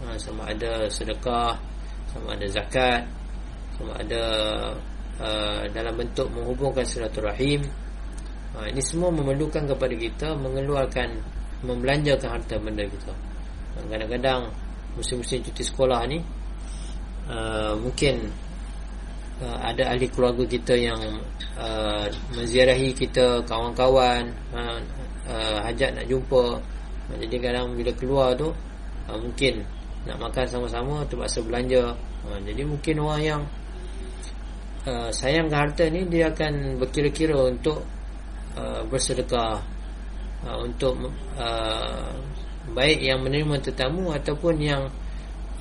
uh, sama ada sedekah, sama ada zakat, sama ada uh, dalam bentuk menghubungkan silaturahim. Uh, ini semua memerlukan kepada kita mengeluarkan membelanjakan harta benda kita. Kadang-kadang musim-musim cuti sekolah ni uh, mungkin uh, ada ahli keluarga kita yang uh, menziarahi kita kawan-kawan uh, uh, hajat nak jumpa uh, jadi kadang bila keluar tu uh, mungkin nak makan sama-sama terpaksa belanja uh, jadi mungkin orang yang uh, sayangkan harta ni dia akan berkira-kira untuk uh, bersedekah. Uh, untuk uh, baik yang menerima tetamu ataupun yang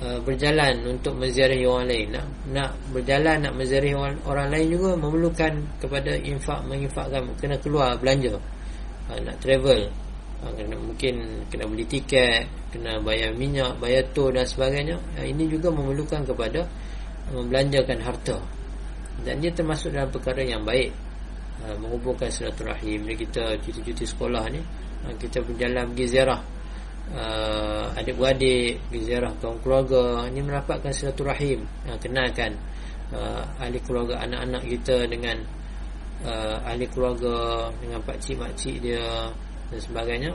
uh, berjalan untuk menziarahi orang lain. Nak nak berjalan nak menziarahi orang, orang lain juga memerlukan kepada infak menginfakkan kena keluar belanja. Uh, nak travel. Kena mungkin kena beli tiket kena bayar minyak bayar tol dan sebagainya. Ini juga memerlukan kepada membelanjakan harta dan dia termasuk dalam perkara yang baik. Uh, menghubungkan silaturahim kita cuti-cuti sekolah ni uh, kita berjalan pergi ziarah. Uh, adik-beradik ziarah kaum keluarga ini merapatkan silaturahim. Uh, kenalkan uh, ahli keluarga anak-anak kita dengan uh, ahli keluarga dengan pak cik mak cik dia dan sebagainya.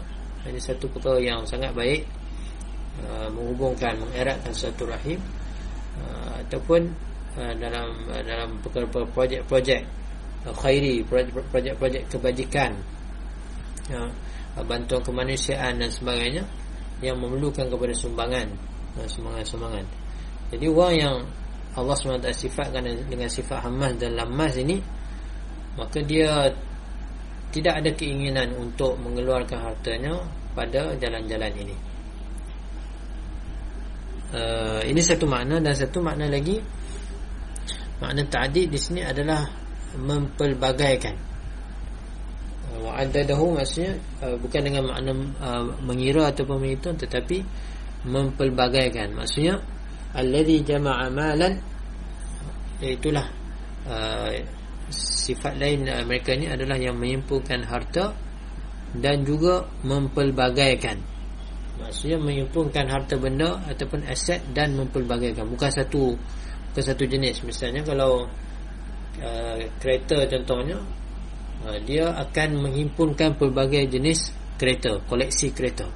Ini satu perkara yang sangat baik. Uh, menghubungkan mengeratkan silaturahim. Uh, ataupun dalam uh, dalam projek-projek uh, khairi projek-projek kebajikan bantuan kemanusiaan dan sebagainya yang memerlukan kepada sumbangan sumbangan-sumbangan. Jadi orang yang Allah SWT sifatkan dengan sifat hamas dan lamas ini maka dia tidak ada keinginan untuk mengeluarkan hartanya pada jalan-jalan ini. Uh, ini satu makna dan satu makna lagi makna ta'did di sini adalah mempelbagaikan. Wa'adadahu maksudnya uh, bukan dengan makna uh, mengira ataupun menghitung tetapi mempelbagaikan. Maksudnya alladhi jama'a malan itulah uh, sifat lain uh, mereka ni adalah yang menyimpulkan harta dan juga mempelbagaikan. Maksudnya menyimpulkan harta benda ataupun aset dan mempelbagaikan. Bukan satu bukan satu jenis misalnya kalau uh, kereta contohnya Ha, dia akan menghimpunkan pelbagai jenis kereta, koleksi kereta.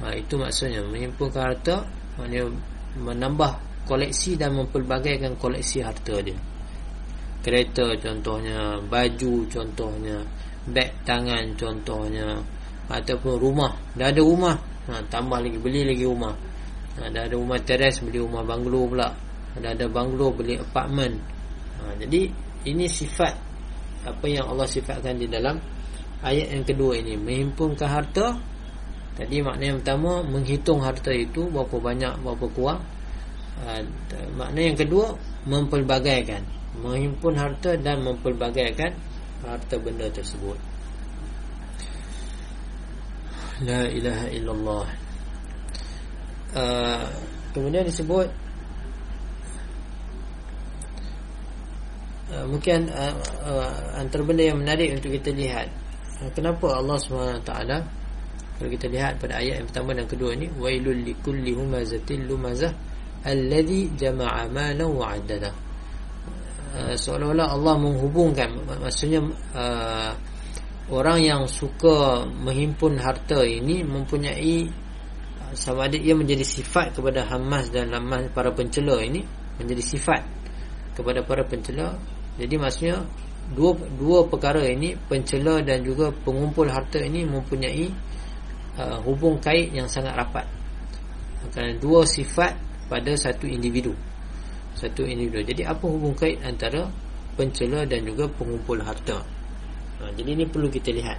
Ha, itu maksudnya menghimpunkan harta, maknanya menambah koleksi dan mempelbagaikan koleksi harta dia. Kereta contohnya, baju contohnya, beg tangan contohnya, ataupun rumah. Dah ada rumah, ha, tambah lagi beli lagi rumah. Ha, dah ada rumah teres beli rumah banglo pula. Dah ada banglo beli apartmen. Ha, jadi ini sifat apa yang Allah sifatkan di dalam ayat yang kedua ini. Menghimpunkan harta. Tadi makna yang pertama menghitung harta itu berapa banyak berapa kurang. Uh, makna yang kedua mempelbagaikan. Menghimpun harta dan mempelbagaikan harta benda tersebut. La ilaha illallah. Uh, kemudian disebut Uh, mungkin uh, uh, antara benda yang menarik untuk kita lihat. Uh, kenapa Allah SWT kalau kita lihat pada ayat yang pertama dan kedua ni wailul likulli humazatil lumazah alladhi jama'a malan wa 'addada. Uh, seolah-olah Allah menghubungkan maksudnya uh, orang yang suka menghimpun harta ini mempunyai sama ada ia menjadi sifat kepada hamas dan lamas para pencela ini menjadi sifat kepada para pencela jadi maksudnya dua dua perkara ini pencela dan juga pengumpul harta ini mempunyai uh, hubung kait yang sangat rapat. Kerana dua sifat pada satu individu. Satu individu. Jadi apa hubung kait antara pencela dan juga pengumpul harta? Ha, jadi ini perlu kita lihat.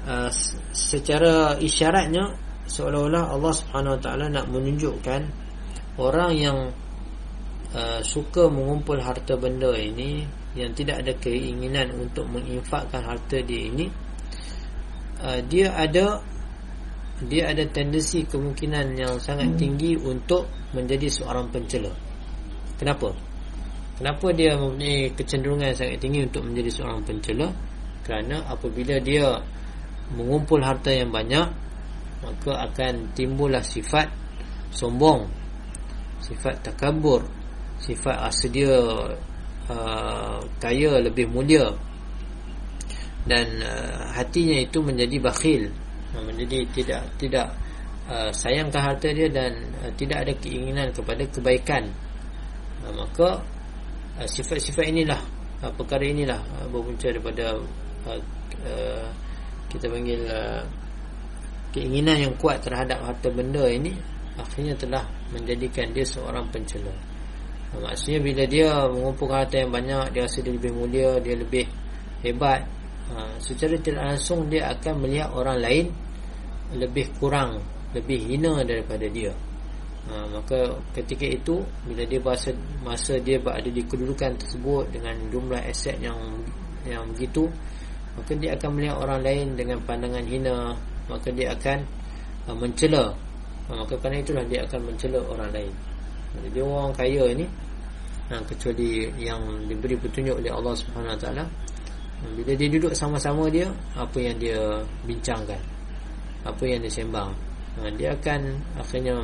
Uh, secara isyaratnya seolah-olah Allah Subhanahu Wa Taala nak menunjukkan orang yang uh, suka mengumpul harta benda ini yang tidak ada keinginan untuk menginfakkan harta dia ini uh, dia ada dia ada tendensi kemungkinan yang sangat hmm. tinggi untuk menjadi seorang pencela. Kenapa? Kenapa dia mempunyai kecenderungan sangat tinggi untuk menjadi seorang pencela? Kerana apabila dia mengumpul harta yang banyak, maka akan timbullah sifat sombong, sifat takabur, sifat rasa dia uh, kaya lebih mulia. Dan uh, hatinya itu menjadi bakhil. Menjadi tidak tidak uh, sayangkan harta dia dan uh, tidak ada keinginan kepada kebaikan. Uh, maka uh, sifat-sifat uh, inilah uh, perkara inilah uh, berpunca daripada uh, uh, kita panggil uh, keinginan yang kuat terhadap harta benda ini akhirnya telah menjadikan dia seorang pencela. uh, maksudnya bila dia mengumpulkan harta yang banyak dia rasa dia lebih mulia dia lebih hebat Ha, secara tidak langsung dia akan melihat orang lain lebih kurang lebih hina daripada dia. Ha, maka ketika itu bila dia masa, masa dia berada di kedudukan tersebut dengan jumlah aset yang yang begitu maka dia akan melihat orang lain dengan pandangan hina. Maka dia akan uh, mencela. Ha, maka kerana itulah dia akan mencela orang lain jadi orang kaya ini ha, kecuali yang diberi petunjuk oleh Allah Subhanahu Wa Taala. Bila dia duduk sama-sama dia Apa yang dia bincangkan Apa yang dia sembang. Ha, Dia akan akhirnya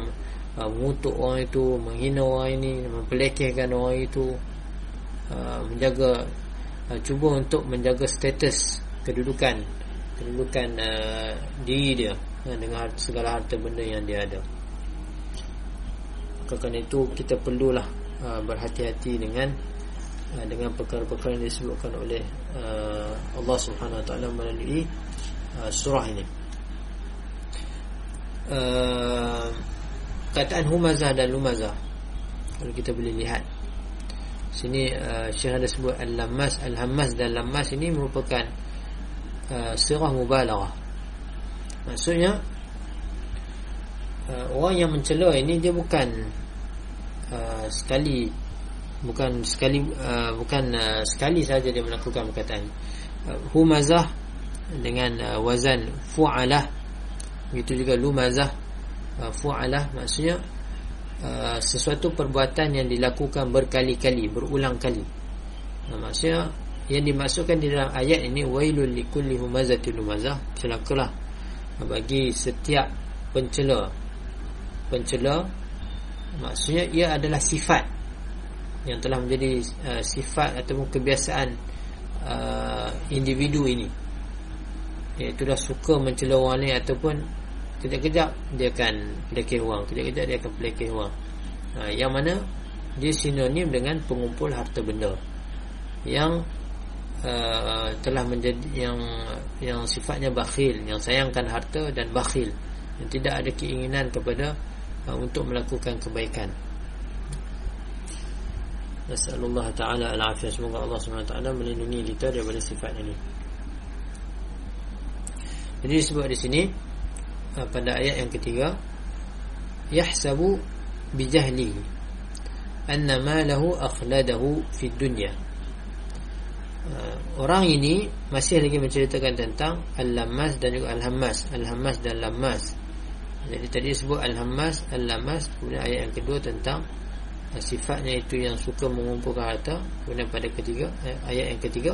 uh, Mengutuk orang itu Menghina orang ini Mempelekehkan orang itu uh, Menjaga Cuba untuk menjaga status Kedudukan Kedudukan uh, diri dia Dengan segala harta benda yang dia ada Kerana itu kita perlulah uh, Berhati-hati dengan uh, Dengan perkara-perkara yang disebutkan oleh uh, Allah Subhanahu Wa Taala melalui uh, surah ini. Uh, kataan humazah dan lumazah kalau kita boleh lihat sini uh, syekh ada sebut al-lammas al-hammas dan lammas ini merupakan uh, sirah mubalaghah maksudnya uh, orang yang mencela ini dia bukan uh, sekali bukan sekali uh, bukan uh, sekali saja dia melakukan perkataan. Uh, humazah dengan uh, wazan fu'alah itu juga lumazah uh, fu'alah maksudnya uh, sesuatu perbuatan yang dilakukan berkali-kali berulang kali. Uh, maksudnya yang dimasukkan di dalam ayat ini wailul likulli humazatil lumazah celakalah bagi setiap pencela pencela maksudnya ia adalah sifat yang telah menjadi uh, sifat ataupun kebiasaan uh, individu ini. Iaitu dah suka mencela orang lain ataupun kejap-kejap dia akan pelekeh orang kejap-kejap dia akan pelekeh orang uh, yang mana dia sinonim dengan pengumpul harta benda yang uh, telah menjadi yang yang sifatnya bakhil yang sayangkan harta dan bakhil. Yang tidak ada keinginan kepada untuk melakukan kebaikan. Nasallallahu ta'ala al-afiyah Semoga Allah SWT melindungi kita daripada sifat ini Jadi disebut di sini uh, Pada ayat yang ketiga Yahsabu bijahli Anna malahu akhladahu fi dunya. Uh, Orang ini Masih lagi menceritakan tentang Al-Lammas dan juga Al-Hammas. Al-Hammas dan Lammas Jadi tadi disebut Al-Hammas Al-Lammas Kemudian ayat yang kedua tentang sifatnya itu yang suka mengumpulkan harta kemudian pada ketiga eh, ayat yang ketiga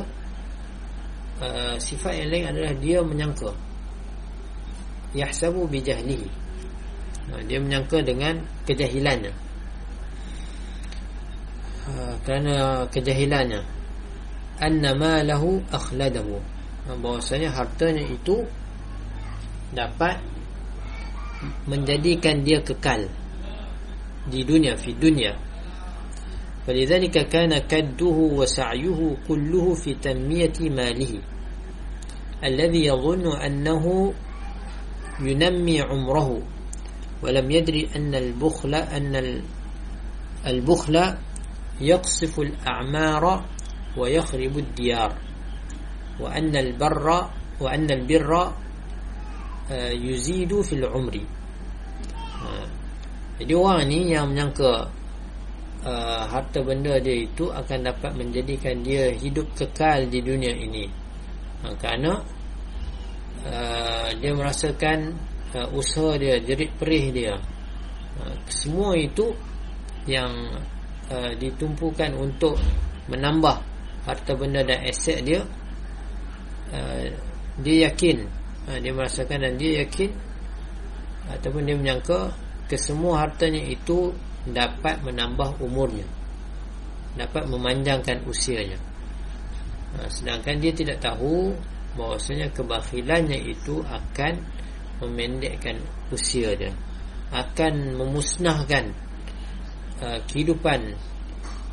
uh, sifat yang lain adalah dia menyangka. Yahsabu bijahlihi. Uh, dia menyangka dengan kejahilannya. Uh, kerana kejahilannya. Annama lahu akhladahu. Uh, bahwasanya hartanya itu dapat menjadikan dia kekal di dunia fi dunia. فلذلك كان كده وسعيه كله في تنمية ماله الذي يظن أنه ينمي عمره ولم يدري أن البخل أن البخل يقصف الأعمار ويخرب الديار وأن البر وأن البر Eh, yuzidu fil umri ha. jadi orang ni yang menyangka uh, harta benda dia itu akan dapat menjadikan dia hidup kekal di dunia ini ha. kerana uh, dia merasakan uh, usaha dia, jerit perih dia uh, semua itu yang uh, ditumpukan untuk menambah harta benda dan aset dia uh, dia yakin uh, dia merasakan dan dia yakin ataupun dia menyangka kesemua hartanya itu dapat menambah umurnya. Dapat memanjangkan usianya. Ha, sedangkan dia tidak tahu bahawasanya kebakhilannya itu akan memendekkan usia dia akan memusnahkan uh, kehidupan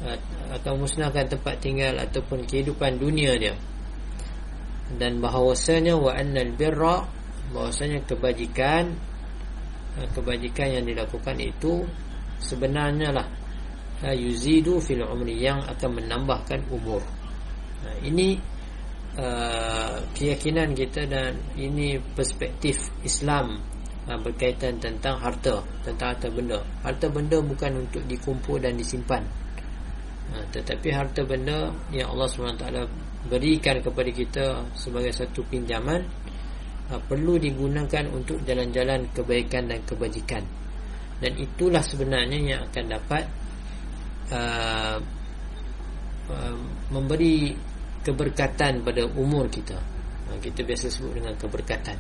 uh, akan memusnahkan tempat tinggal ataupun kehidupan dunia dia dan bahawasanya wa annal birra bahawasanya kebajikan uh, kebajikan yang dilakukan itu sebenarnya lah uh, yuzidu fil umri yang akan menambahkan umur. Uh, ini uh, keyakinan kita dan ini perspektif Islam uh, berkaitan tentang harta, tentang harta benda. Harta benda bukan untuk dikumpul dan disimpan. Tetapi harta benda yang Allah SWT berikan kepada kita sebagai satu pinjaman uh, perlu digunakan untuk jalan-jalan kebaikan dan kebajikan. Dan itulah sebenarnya yang akan dapat uh, uh, memberi keberkatan pada umur kita. Uh, kita biasa sebut dengan keberkatan.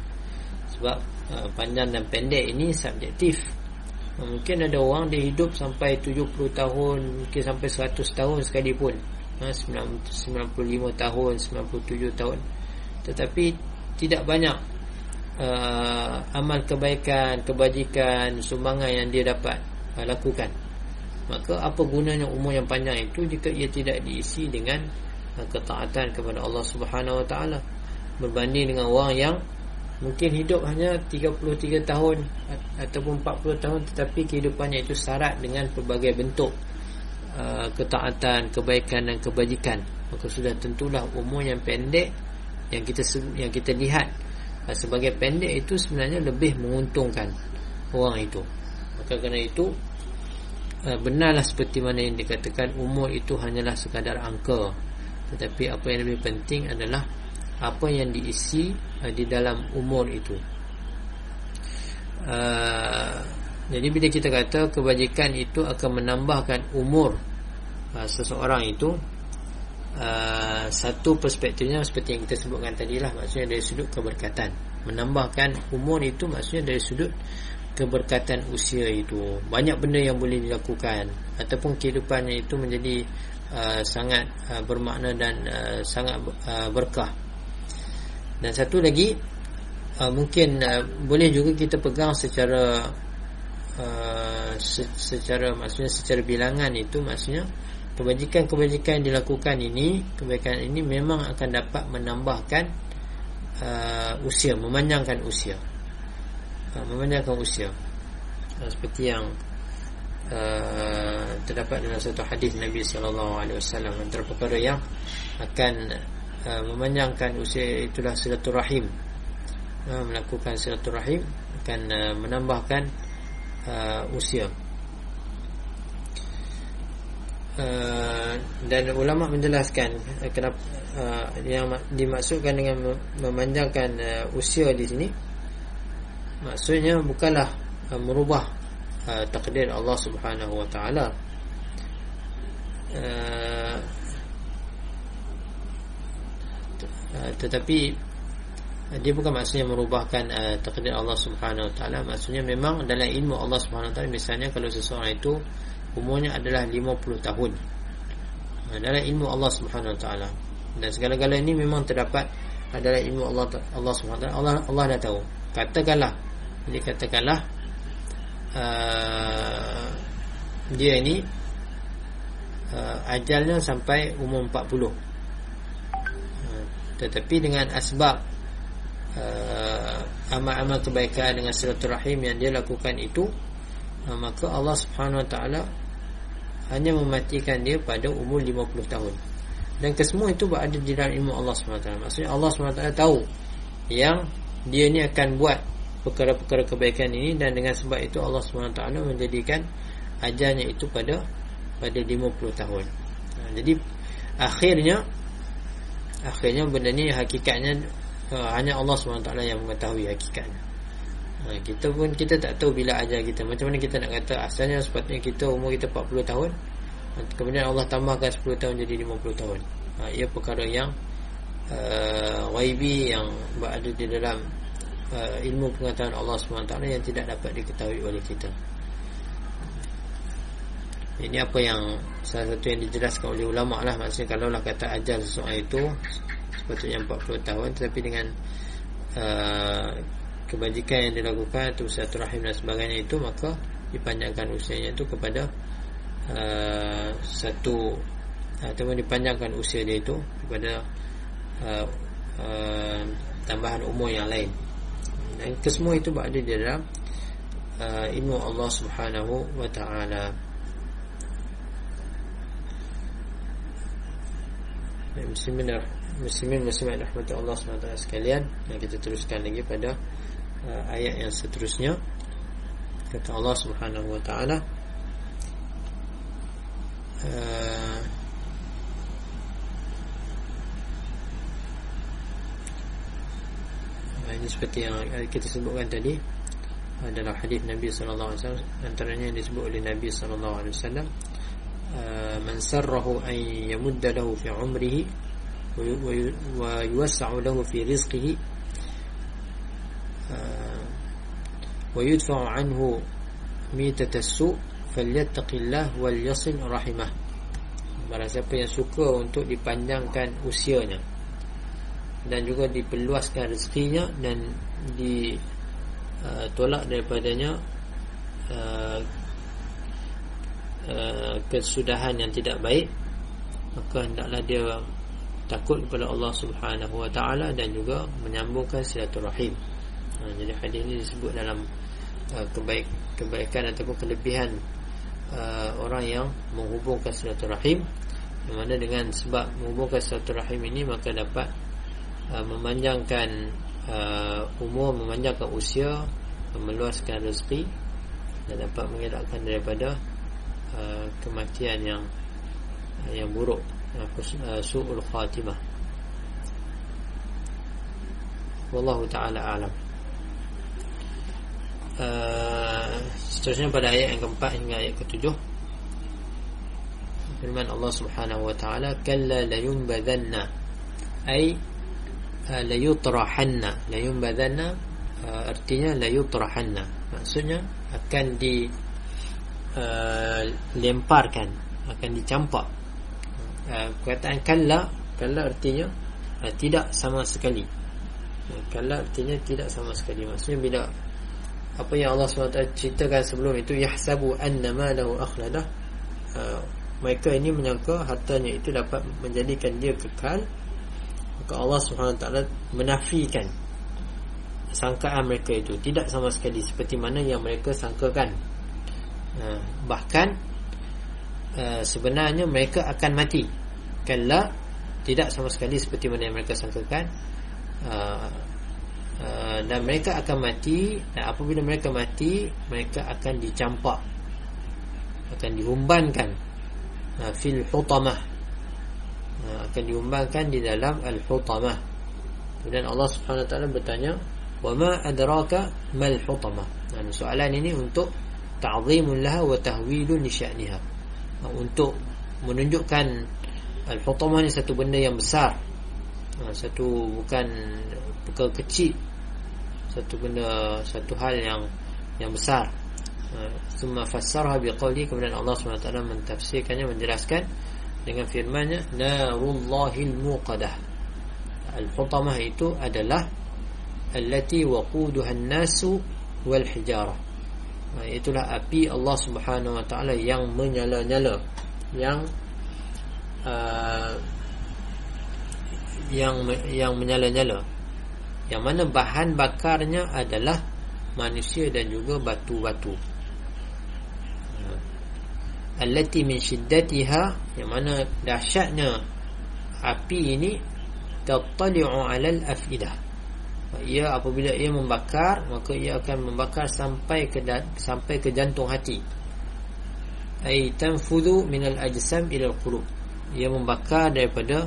Sebab uh, panjang dan pendek ini subjektif. Uh, mungkin ada orang dia hidup sampai 70 tahun mungkin sampai 100 tahun sekalipun 95 tahun 97 tahun tetapi tidak banyak uh, amal kebaikan, kebajikan, sumbangan yang dia dapat uh, lakukan. Maka apa gunanya umur yang panjang itu jika ia tidak diisi dengan uh, ketaatan kepada Allah Subhanahu Wa Taala berbanding dengan orang yang mungkin hidup hanya 33 tahun ataupun 40 tahun tetapi kehidupannya itu syarat dengan pelbagai bentuk uh, ketaatan, kebaikan dan kebajikan. Maka sudah tentulah umur yang pendek yang kita yang kita lihat sebagai pendek itu sebenarnya lebih menguntungkan orang itu maka kerana itu eh, benarlah seperti mana yang dikatakan umur itu hanyalah sekadar angka tetapi apa yang lebih penting adalah apa yang diisi di dalam umur itu uh, jadi bila kita kata kebajikan itu akan menambahkan umur uh, seseorang itu Uh, satu perspektifnya seperti yang kita sebutkan tadi lah maksudnya dari sudut keberkatan. Menambahkan umur itu maksudnya dari sudut keberkatan usia itu. Banyak benda yang boleh dilakukan ataupun kehidupannya itu menjadi uh, sangat uh, bermakna dan uh, sangat uh, berkah. Dan satu lagi uh, mungkin uh, boleh juga kita pegang secara uh, se secara maksudnya secara bilangan itu maksudnya kebajikan-kebajikan yang dilakukan ini kebaikan ini memang akan dapat menambahkan uh, usia memanjangkan usia. Uh, memanjangkan usia. Uh, seperti yang uh, terdapat dalam satu hadis Nabi sallallahu alaihi wasallam antara perkara yang akan uh, memanjangkan usia itulah silaturahim. Uh, melakukan silaturahim akan uh, menambahkan uh, usia. Uh, dan ulama menjelaskan uh, kenapa uh, yang dimaksudkan dengan memanjangkan uh, usia di sini maksudnya bukanlah uh, merubah uh, takdir Allah Subhanahu wa taala. Uh, uh, tetapi dia bukan maksudnya merubahkan uh, takdir Allah Subhanahu wa taala. Maksudnya memang dalam ilmu Allah Subhanahu wa taala misalnya kalau seseorang itu umurnya adalah 50 tahun. Ha, dalam ilmu Allah Subhanahu Wa Taala. Dan segala-gala ini memang terdapat adalah ilmu Allah Allah Subhanahu Wa Taala. Allah Allah dah tahu. Katakanlah jadi katakanlah uh, dia ini uh, ajalnya sampai umur 40 uh, tetapi dengan asbab uh, amal-amal kebaikan dengan silaturahim yang dia lakukan itu uh, maka Allah Subhanahu Wa Taala hanya mematikan dia pada umur 50 tahun. Dan kesemua itu berada di dalam ilmu Allah SWT maksudnya Allah SWT tahu yang dia ni akan buat perkara-perkara kebaikan ini dan dengan sebab itu Allah SWT menjadikan ajalnya itu pada pada 50 tahun. Ha, jadi akhirnya akhirnya benda ni hakikatnya uh, hanya Allah SWT yang mengetahui hakikatnya. Ha, kita pun kita tak tahu bila ajal kita. Macam mana kita nak kata asalnya sepatutnya kita umur kita 40 tahun ha, kemudian Allah tambahkan 10 tahun jadi 50 tahun. Ha, ia perkara yang uh, waibi yang berada di dalam uh, ilmu pengetahuan Allah SWT yang tidak dapat diketahui oleh kita. Ini apa yang salah satu yang dijelaskan oleh ulama lah. Maksudnya kalau lah kata ajal seseorang itu sepatutnya 40 tahun tetapi dengan uh, kebajikan yang dilakukan atau satu rahim dan sebagainya itu maka dipanjangkan usianya itu kepada uh, satu atau dipanjangkan usia dia itu kepada uh, uh, tambahan umur yang lain. Dan kesemua itu berada di dalam uh, ilmu Allah Subhanahu wa taala. Muslimin muslimin muslimat rahmati Allah SWT sekalian dan kita teruskan lagi pada uh, ayat yang seterusnya. Kata Allah Subhanahu wa taala uh, ini seperti yang kita sebutkan tadi uh, dalam hadis Nabi sallallahu alaihi wasallam antaranya yang disebut oleh Nabi sallallahu alaihi wasallam uh, man sarrahu an yamudda lahu fi umrihi ويوسع له في رزقه ويدفع عنه ميتة السوء فليتق الله وليصل رحمه Barang siapa yang suka untuk dipanjangkan usianya Dan juga diperluaskan rezekinya Dan ditolak uh, daripadanya uh, Uh, kesudahan yang tidak baik maka hendaklah dia takut kepada Allah Subhanahu wa taala dan juga menyambungkan silaturahim. Ha, jadi hadis ini disebut dalam uh, kebaik kebaikan ataupun kelebihan uh, orang yang menghubungkan silaturahim yang mana dengan sebab menghubungkan silaturahim ini maka dapat uh, memanjangkan uh, umur memanjangkan usia meluaskan rezeki dan dapat mengelakkan daripada Uh, kematian yang yang buruk khatimah. Wallahu taala alam. Uh, seterusnya pada ayat yang keempat hingga ayat ketujuh. Firman Allah Subhanahu wa taala kalla la yunbadanna ay la yutrahanna la yunbadanna artinya la yutrahanna maksudnya akan di uh, lemparkan akan dicampak uh, perkataan kalla kalla artinya uh, tidak sama sekali. Uh, kalla artinya tidak sama sekali. Maksudnya bila apa yang Allah SWT ceritakan sebelum itu yahsabu annama lahu akhladah mereka ini menyangka hartanya itu dapat menjadikan dia kekal maka Allah SWT menafikan sangkaan mereka itu. Tidak sama sekali seperti mana yang mereka sangkakan. Bahkan uh, sebenarnya mereka akan mati. Kalau tidak sama sekali seperti mana yang mereka sangkakan. Uh, uh, dan mereka akan mati dan apabila mereka mati mereka akan dicampak. Akan dihumbankan uh, fil hutamah. Uh, akan dihumbankan di dalam al hutamah. Dan Allah Subhanahu taala bertanya wa ma adraka mal hutamah? Nah, soalan ini untuk ta'zimun laha wa tahwilun li sya'niha untuk menunjukkan al-hutamah ni satu benda yang besar. Ha, satu bukan perkara kecil. Satu benda satu hal yang yang besar. Semua ha, fassarha biqauli kemudian Allah SWT mentafsirkannya menjelaskan dengan firman-Nya narullahil muqadah. Al-hutamah itu adalah allati waquduha an-nasu wal hijarah itulah api Allah Subhanahu Wa Taala yang menyala-nyala yang uh, yang yang menyala-nyala. Yang mana bahan bakarnya adalah manusia dan juga batu-batu. Allati min shiddatiha yang mana dahsyatnya api ini tattali'u 'alal afidah ia apabila ia membakar maka ia akan membakar sampai ke sampai ke jantung hati. Ai tanfudhu min al-ajsam ila al-qulub ia membakar daripada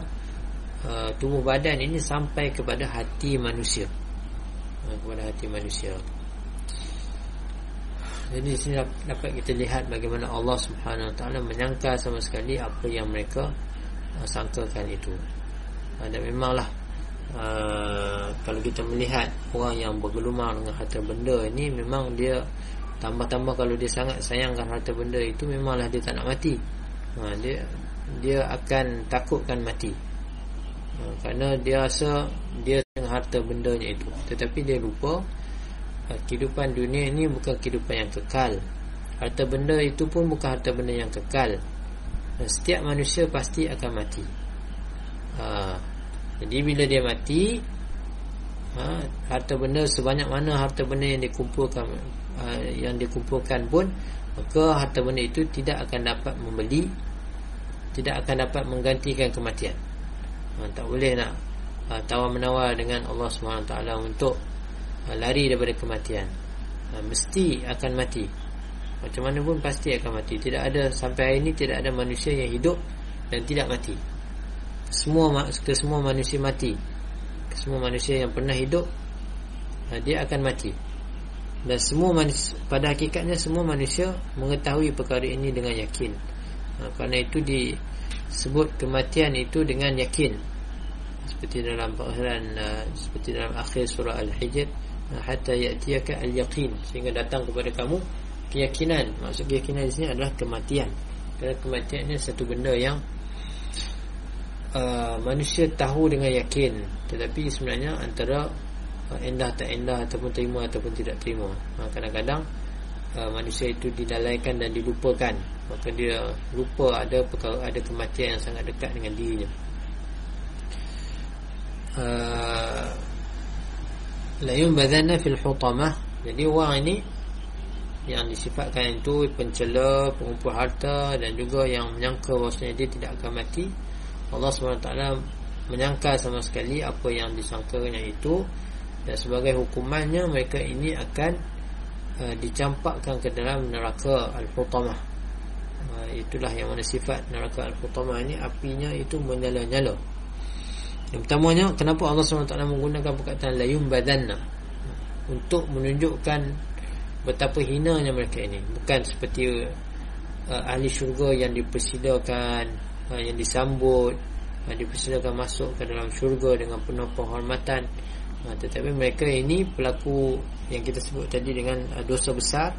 uh, tubuh badan ini sampai kepada hati manusia. Uh, kepada hati manusia. Jadi di sini dapat kita lihat bagaimana Allah Subhanahu Wa Taala menyangka sama sekali apa yang mereka uh, sangkakan itu. Uh, dan memanglah uh, kalau kita melihat orang yang bergelumang dengan harta benda ini memang dia tambah-tambah kalau dia sangat sayangkan harta benda itu memanglah dia tak nak mati. Uh, dia dia akan takutkan mati. Uh, kerana dia rasa dia dengan harta bendanya itu. Tetapi dia lupa Ha, kehidupan dunia ini bukan kehidupan yang kekal harta benda itu pun bukan harta benda yang kekal dan setiap manusia pasti akan mati ha, jadi bila dia mati ha, harta benda sebanyak mana harta benda yang dikumpulkan ha, yang dikumpulkan pun maka harta benda itu tidak akan dapat membeli tidak akan dapat menggantikan kematian. Ha, tak boleh nak ha, tawar menawar dengan Allah SWT untuk Ha, lari daripada kematian. Ha, mesti akan mati. Macam mana pun pasti akan mati. Tidak ada sampai hari ini tidak ada manusia yang hidup dan tidak mati semua ke semua manusia mati. Semua manusia yang pernah hidup ha, dia akan mati. Dan semua manusia pada hakikatnya semua manusia mengetahui perkara ini dengan yakin. Kerana itu disebut kematian itu dengan yakin. Seperti dalam pengharapan seperti dalam akhir surah al-hijr hatta ya'tiyaka al-yaqin. Sehingga datang kepada kamu keyakinan. Maksud keyakinan di sini adalah kematian. Kerana kematian ini satu benda yang uh, manusia tahu dengan yakin. Tetapi sebenarnya antara uh, endah tak endah ataupun terima ataupun tidak terima. Uh, kadang-kadang uh, manusia itu didalaikan dan dilupakan. Maka dia lupa ada perkara ada kematian yang sangat dekat dengan dirinya. Uh, la yumbadhanna fil hutamah. Jadi orang ini yang disifatkan itu pencela pengumpul harta dan juga yang menyangka bahawasanya dia tidak akan mati Allah SWT menyangka sama sekali apa yang disangkanya itu dan sebagai hukumannya mereka ini akan uh, dicampakkan ke dalam neraka al-hutamah uh, itulah yang mana sifat neraka al-hutamah ini apinya itu menyala-nyala. Yang pertamanya kenapa Allah SWT menggunakan perkataan layum badanna untuk menunjukkan betapa hinanya mereka ini. Bukan seperti uh, ahli syurga yang dipersilakan uh, yang disambut uh, dipersilakan masuk ke dalam syurga dengan penuh penghormatan. Uh, tetapi mereka ini pelaku yang kita sebut tadi dengan dosa besar.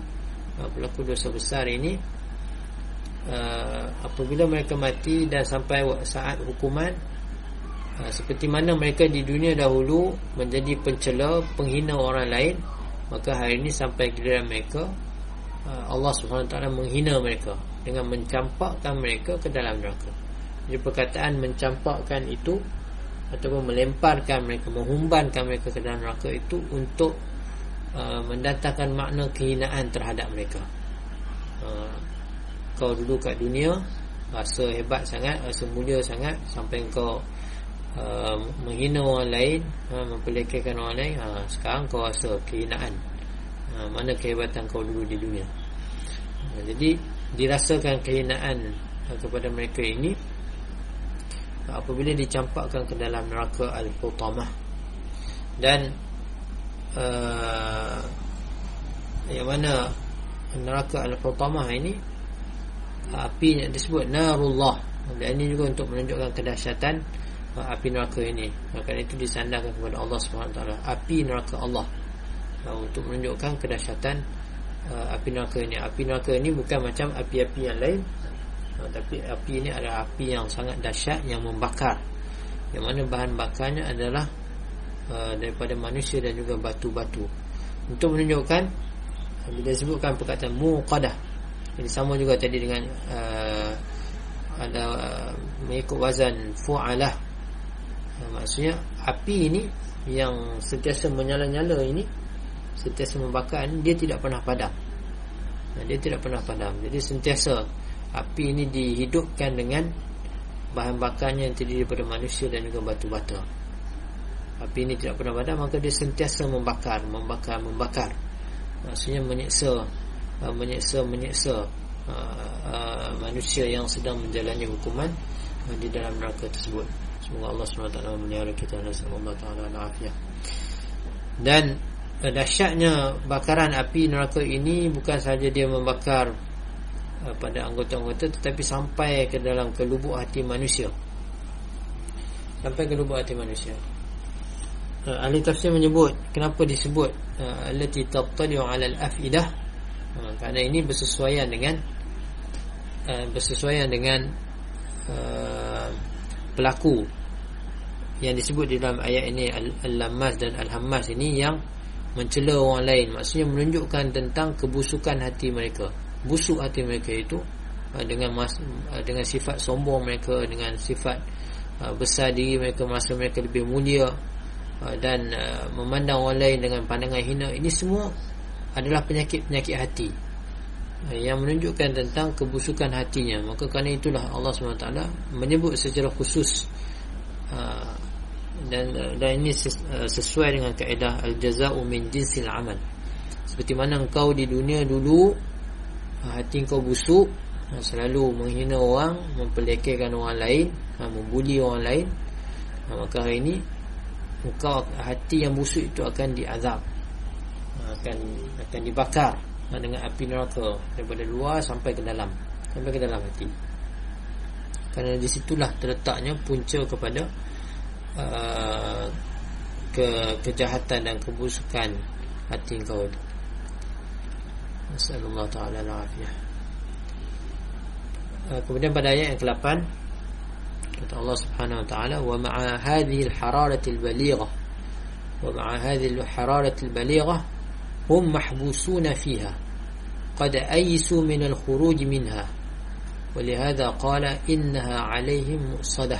Pelaku dosa besar ini apabila mereka mati dan sampai saat hukuman Seperti mana mereka di dunia dahulu Menjadi pencela Penghina orang lain Maka hari ini sampai giliran mereka Allah SWT menghina mereka Dengan mencampakkan mereka ke dalam neraka. Jadi perkataan mencampakkan itu Ataupun melemparkan mereka Menghumbankan mereka ke dalam neraka itu Untuk uh, mendatangkan makna kehinaan terhadap mereka. Uh, Kau dulu kat dunia Rasa hebat sangat Rasa mulia sangat Sampai kau uh, menghina orang lain uh, mempelekehkan orang lain uh, sekarang kau rasa kehinaan. Uh, mana kehebatan kau dulu di dunia? Uh, jadi dirasakan kehinaan uh, kepada mereka ini uh, apabila dicampakkan ke dalam neraka al-hutamah dan uh, yang mana neraka al-hutamah ini api yang disebut narullah. Dan ini juga untuk menunjukkan kedahsyatan api neraka ini. Maka itu disandarkan kepada Allah SWT api neraka Allah. Untuk menunjukkan kedahsyatan uh, api neraka ini api neraka ini bukan macam api-api yang lain. Uh, tapi api ini adalah api yang sangat dahsyat yang membakar. Yang mana bahan bakarnya adalah uh, daripada manusia dan juga batu-batu. Untuk menunjukkan bila disebutkan perkataan muqadah ini sama juga tadi dengan uh, ada uh, mengikut wazan fu'alah. Maksudnya api ini yang sentiasa menyala-nyala ini sentiasa membakar dia tidak pernah padam. Dia tidak pernah padam. Jadi sentiasa api ini dihidupkan dengan bahan bakarnya yang terdiri daripada manusia dan juga batu bata. Api ini tidak pernah padam maka dia sentiasa membakar membakar membakar. Maksudnya menyeksa uh, menyeksa menyeksa uh, uh, manusia yang sedang menjalani hukuman di dalam neraka tersebut. Semoga Allah SWT memelihara kita dan Allah Taala afiat dan dahsyatnya bakaran api neraka ini bukan sahaja dia membakar uh, pada anggota-anggota tetapi sampai ke dalam ke lubuk hati manusia. Sampai ke lubuk hati manusia. Uh, ahli tafsir menyebut kenapa disebut allati tabtali'u 'ala al-afidah kerana ini bersesuaian dengan uh, bersesuaian dengan uh, pelaku yang disebut di dalam ayat ini al-lammas dan al-hammas ini yang mencela orang lain. Maksudnya menunjukkan tentang kebusukan hati mereka. Busuk hati mereka itu uh, dengan mas, uh, dengan sifat sombong mereka dengan sifat uh, besar diri mereka masa mereka lebih mulia dan memandang orang lain dengan pandangan hina. Ini semua adalah penyakit-penyakit hati yang menunjukkan tentang kebusukan hatinya. Maka kerana itulah Allah SWT menyebut secara khusus dan dan ini uh, sesuai dengan kaedah al-jazaa'u min jinsil amal. Seperti mana engkau di dunia dulu uh, hati engkau busuk, selalu menghina orang, mempelekehkan orang lain, membuli orang lain, maka hari ini engkau hati yang busuk itu akan diazab. akan akan dibakar dengan api neraka daripada luar sampai ke dalam, sampai ke dalam hati. Kerana di situlah terletaknya punca kepada Uh, ke kejahatan dan kebusukan hati kau itu. Nasallallahu taala al-afiyah. Uh, kemudian pada ayat yang ke-8 kata Allah Subhanahu wa taala wa ma'a hadhihi al-hararati al-balighah wa ma'a hadhihi al-hararati al-balighah hum mahbusuna fiha qad aysu min al-khuruj minha ولهذا قال إنها عليهم مؤصدة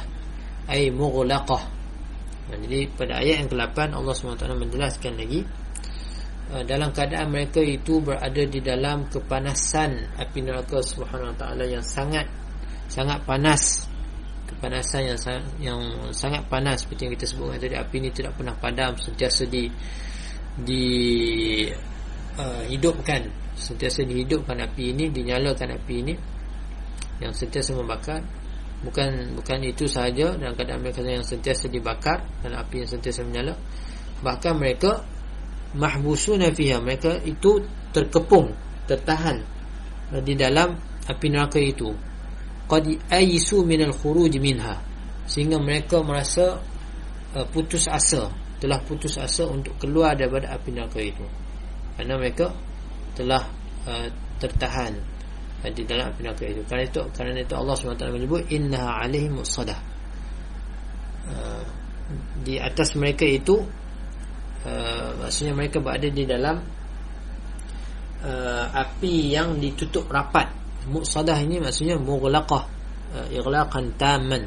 أي مغلقة jadi pada ayat yang ke-8 Allah SWT menjelaskan lagi uh, dalam keadaan mereka itu berada di dalam kepanasan api neraka Subhanahu Wa Taala yang sangat sangat panas. Kepanasan yang yang sangat panas seperti yang kita sebutkan tadi api ini tidak pernah padam sentiasa di di uh, hidupkan. Sentiasa dihidupkan api ini dinyalakan api ini yang sentiasa membakar bukan bukan itu sahaja. Dalam keadaan mereka yang sentiasa dibakar dan api yang sentiasa menyala. Bahkan mereka mahbusuna fiha. Mereka itu terkepung tertahan di dalam api neraka itu. Qad aysu min al-khuruj minha. Sehingga mereka merasa uh, putus asa. Telah putus asa untuk keluar daripada api neraka itu. Kerana mereka telah uh, tertahan di dalam api neraka itu. Kerana itu kerana itu Allah SWT menyebut innaha alaihim musadah. Uh, di atas mereka itu uh, maksudnya mereka berada di dalam uh, api yang ditutup rapat. Musadah ini maksudnya mughlaqah, ighlaqan tamman.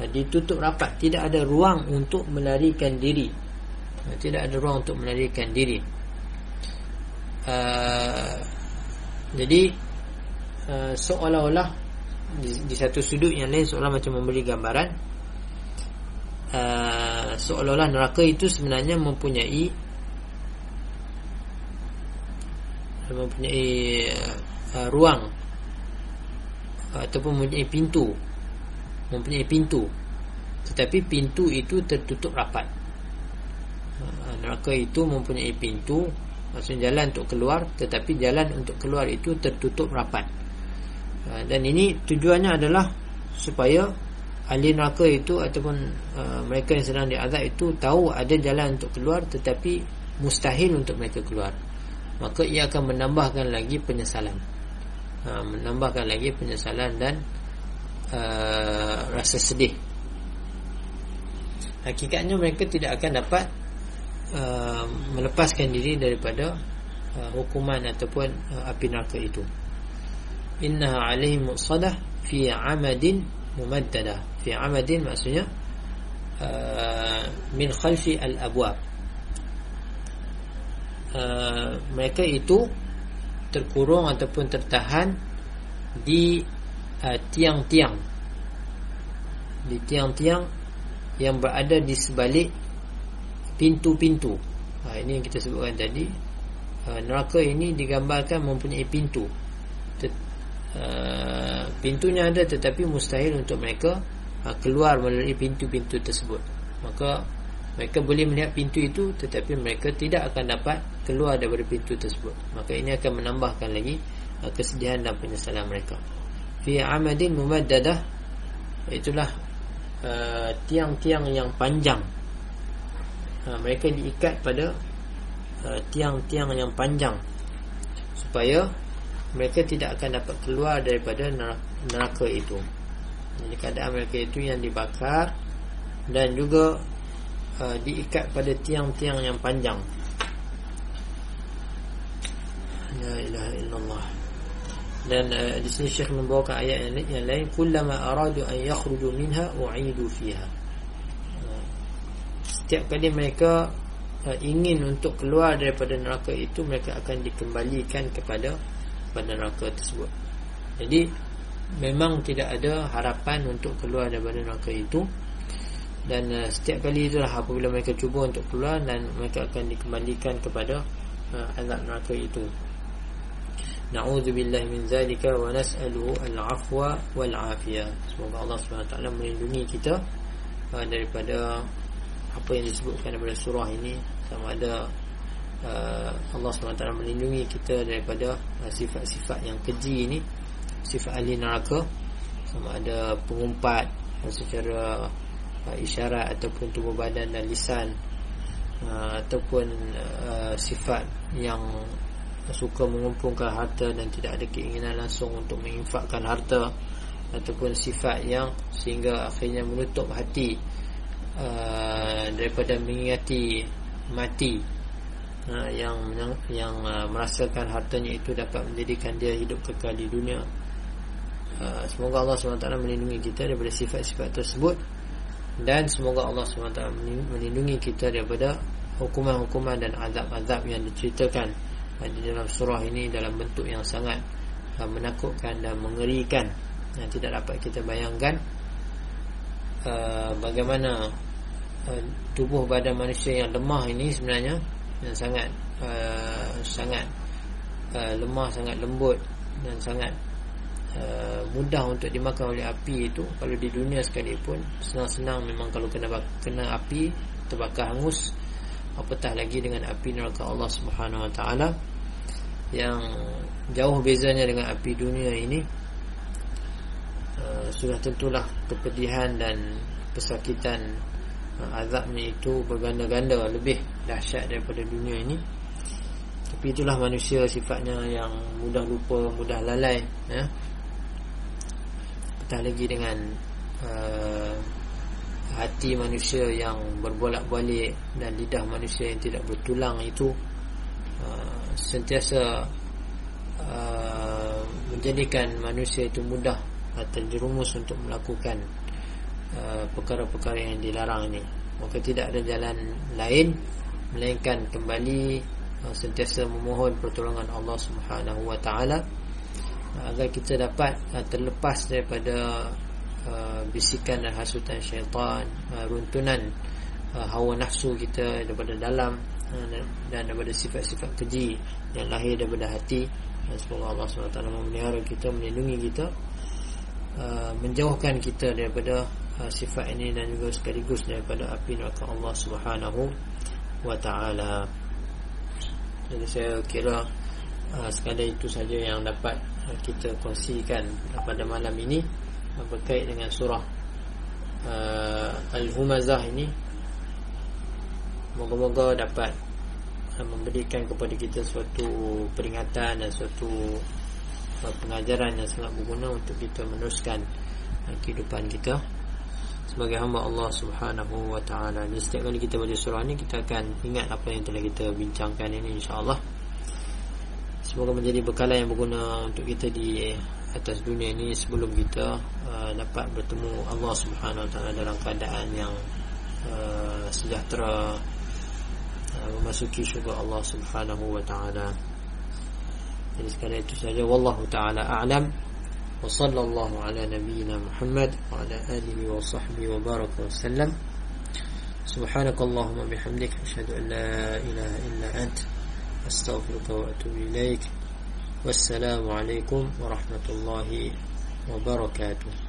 Uh, ditutup rapat, tidak ada ruang untuk melarikan diri. Tidak ada ruang untuk melarikan diri. Uh, jadi uh, seolah-olah di, di satu sudut yang lain seolah macam memberi gambaran. Uh, seolah-olah neraka itu sebenarnya mempunyai mempunyai uh, ruang uh, ataupun mempunyai pintu mempunyai pintu. Tetapi pintu itu tertutup rapat. Neraka itu mempunyai pintu maksudnya jalan untuk keluar tetapi jalan untuk keluar itu tertutup rapat dan ini tujuannya adalah supaya ahli neraka itu ataupun uh, mereka yang sedang diazab itu tahu ada jalan untuk keluar tetapi mustahil untuk mereka keluar. Maka ia akan menambahkan lagi penyesalan. Uh, menambahkan lagi penyesalan dan uh, rasa sedih. Hakikatnya mereka tidak akan dapat uh, melepaskan diri daripada uh, hukuman ataupun uh, api neraka itu innaha alaihim musadah fi amadin mumaddadah fi amadin maksudnya uh, min khalfi al-abwab uh, mereka itu terkurung ataupun tertahan di uh, tiang-tiang. Uh, di tiang-tiang yang berada di sebalik pintu-pintu. ha, ini yang kita sebutkan tadi. uh, neraka ini digambarkan mempunyai pintu uh, pintunya ada tetapi mustahil untuk mereka uh, keluar melalui pintu-pintu tersebut. Maka mereka boleh melihat pintu itu tetapi mereka tidak akan dapat keluar daripada pintu tersebut. Maka ini akan menambahkan lagi uh, kesedihan dan penyesalan mereka. Fi amadin mumaddadah itulah uh, tiang-tiang uh, yang panjang. Uh, mereka diikat pada Uh, tiang-tiang yang panjang supaya mereka tidak akan dapat keluar daripada neraka itu. Jadi keadaan mereka itu yang dibakar dan juga uh, diikat pada tiang-tiang yang panjang. La ilaha illallah. Dan uh, di sini Syekh membawakan ayat yang, yang lain, "Kullama aradu an yakhruju minha u'idu fiha." Uh, setiap kali mereka ingin untuk keluar daripada neraka itu mereka akan dikembalikan kepada pada neraka tersebut. Jadi memang tidak ada harapan untuk keluar daripada neraka itu dan uh, setiap kali itulah apabila mereka cuba untuk keluar dan mereka akan dikembalikan kepada uh, azab neraka itu. Na'udzubillahi min zalika wa nas'aluhu al-'afwa wal-'afiyah. Semoga Allah taala melindungi kita uh, daripada apa yang disebutkan daripada surah ini sama ada uh, Allah SWT melindungi kita daripada uh, sifat-sifat yang keji ini sifat ahli neraka. Sama ada pengumpat uh, secara isyarat ataupun tubuh badan dan lisan. Ataupun sifat yang suka mengumpulkan harta dan tidak ada keinginan langsung untuk menginfakkan harta. Ataupun sifat yang sehingga akhirnya menutup hati daripada mengingati mati uh, yang yang, uh, merasakan hartanya itu dapat menjadikan dia hidup kekal di dunia. Uh, semoga Allah SWT melindungi kita daripada sifat-sifat tersebut dan semoga Allah SWT melindungi kita daripada hukuman-hukuman dan azab-azab yang diceritakan uh, di dalam surah ini dalam bentuk yang sangat menakutkan dan mengerikan yang tidak dapat kita bayangkan bagaimana Uh, tubuh badan manusia yang lemah ini sebenarnya yang sangat uh, sangat uh, lemah sangat lembut dan sangat uh, mudah untuk dimakan oleh api itu. Kalau di dunia sekalipun senang-senang memang kalau kena kena api terbakar hangus apatah lagi dengan api neraka Allah Subhanahu Wa Taala yang jauh bezanya dengan api dunia ini uh, sudah tentulah kepedihan dan kesakitan azabnya itu berganda-ganda lebih dahsyat daripada dunia ini tapi itulah manusia sifatnya yang mudah lupa, mudah lalai ya. Petah lagi dengan uh, hati manusia yang berbolak-balik dan lidah manusia yang tidak bertulang itu uh, sentiasa uh, menjadikan manusia itu mudah terjerumus untuk melakukan Uh, perkara-perkara yang dilarang ini maka tidak ada jalan lain melainkan kembali uh, sentiasa memohon pertolongan Allah Subhanahu wa taala uh, agar kita dapat terlepas daripada bisikan dan hasutan syaitan runtunan hawa nafsu kita daripada dalam dan daripada sifat-sifat keji yang lahir daripada hati. Dan semoga Allah SWT memelihara kita melindungi kita menjauhkan kita daripada uh, sifat ini dan juga sekaligus daripada api neraka Allah Subhanahu wa taala. Jadi saya kira uh, sekadar itu saja yang dapat uh, kita kongsikan pada malam ini uh, berkait dengan surah uh, Al-Humazah ini. Moga-moga dapat uh, memberikan kepada kita suatu peringatan dan suatu uh, pengajaran yang sangat berguna untuk kita meneruskan uh, kehidupan kita sebagai hamba Allah Subhanahu wa taala. Jadi setiap kali kita baca surah ini kita akan ingat apa yang telah kita bincangkan ini insya-Allah. Semoga menjadi bekalan yang berguna untuk kita di atas dunia ini sebelum kita uh, dapat bertemu Allah Subhanahu wa taala dalam keadaan yang uh, sejahtera uh, memasuki syurga Allah Subhanahu wa taala. Jadi sekadar itu saja wallahu taala a'lam. Wa sallallahu ala nabiyyina Muhammad wa ala alihi wa sahbihi wa baraka wa sallam. Subhanakallahumma bihamdik asyhadu an la ilaha illa ant astaghfiruka wa atubu ilaik. Wassalamu alaikum warahmatullahi wabarakatuh.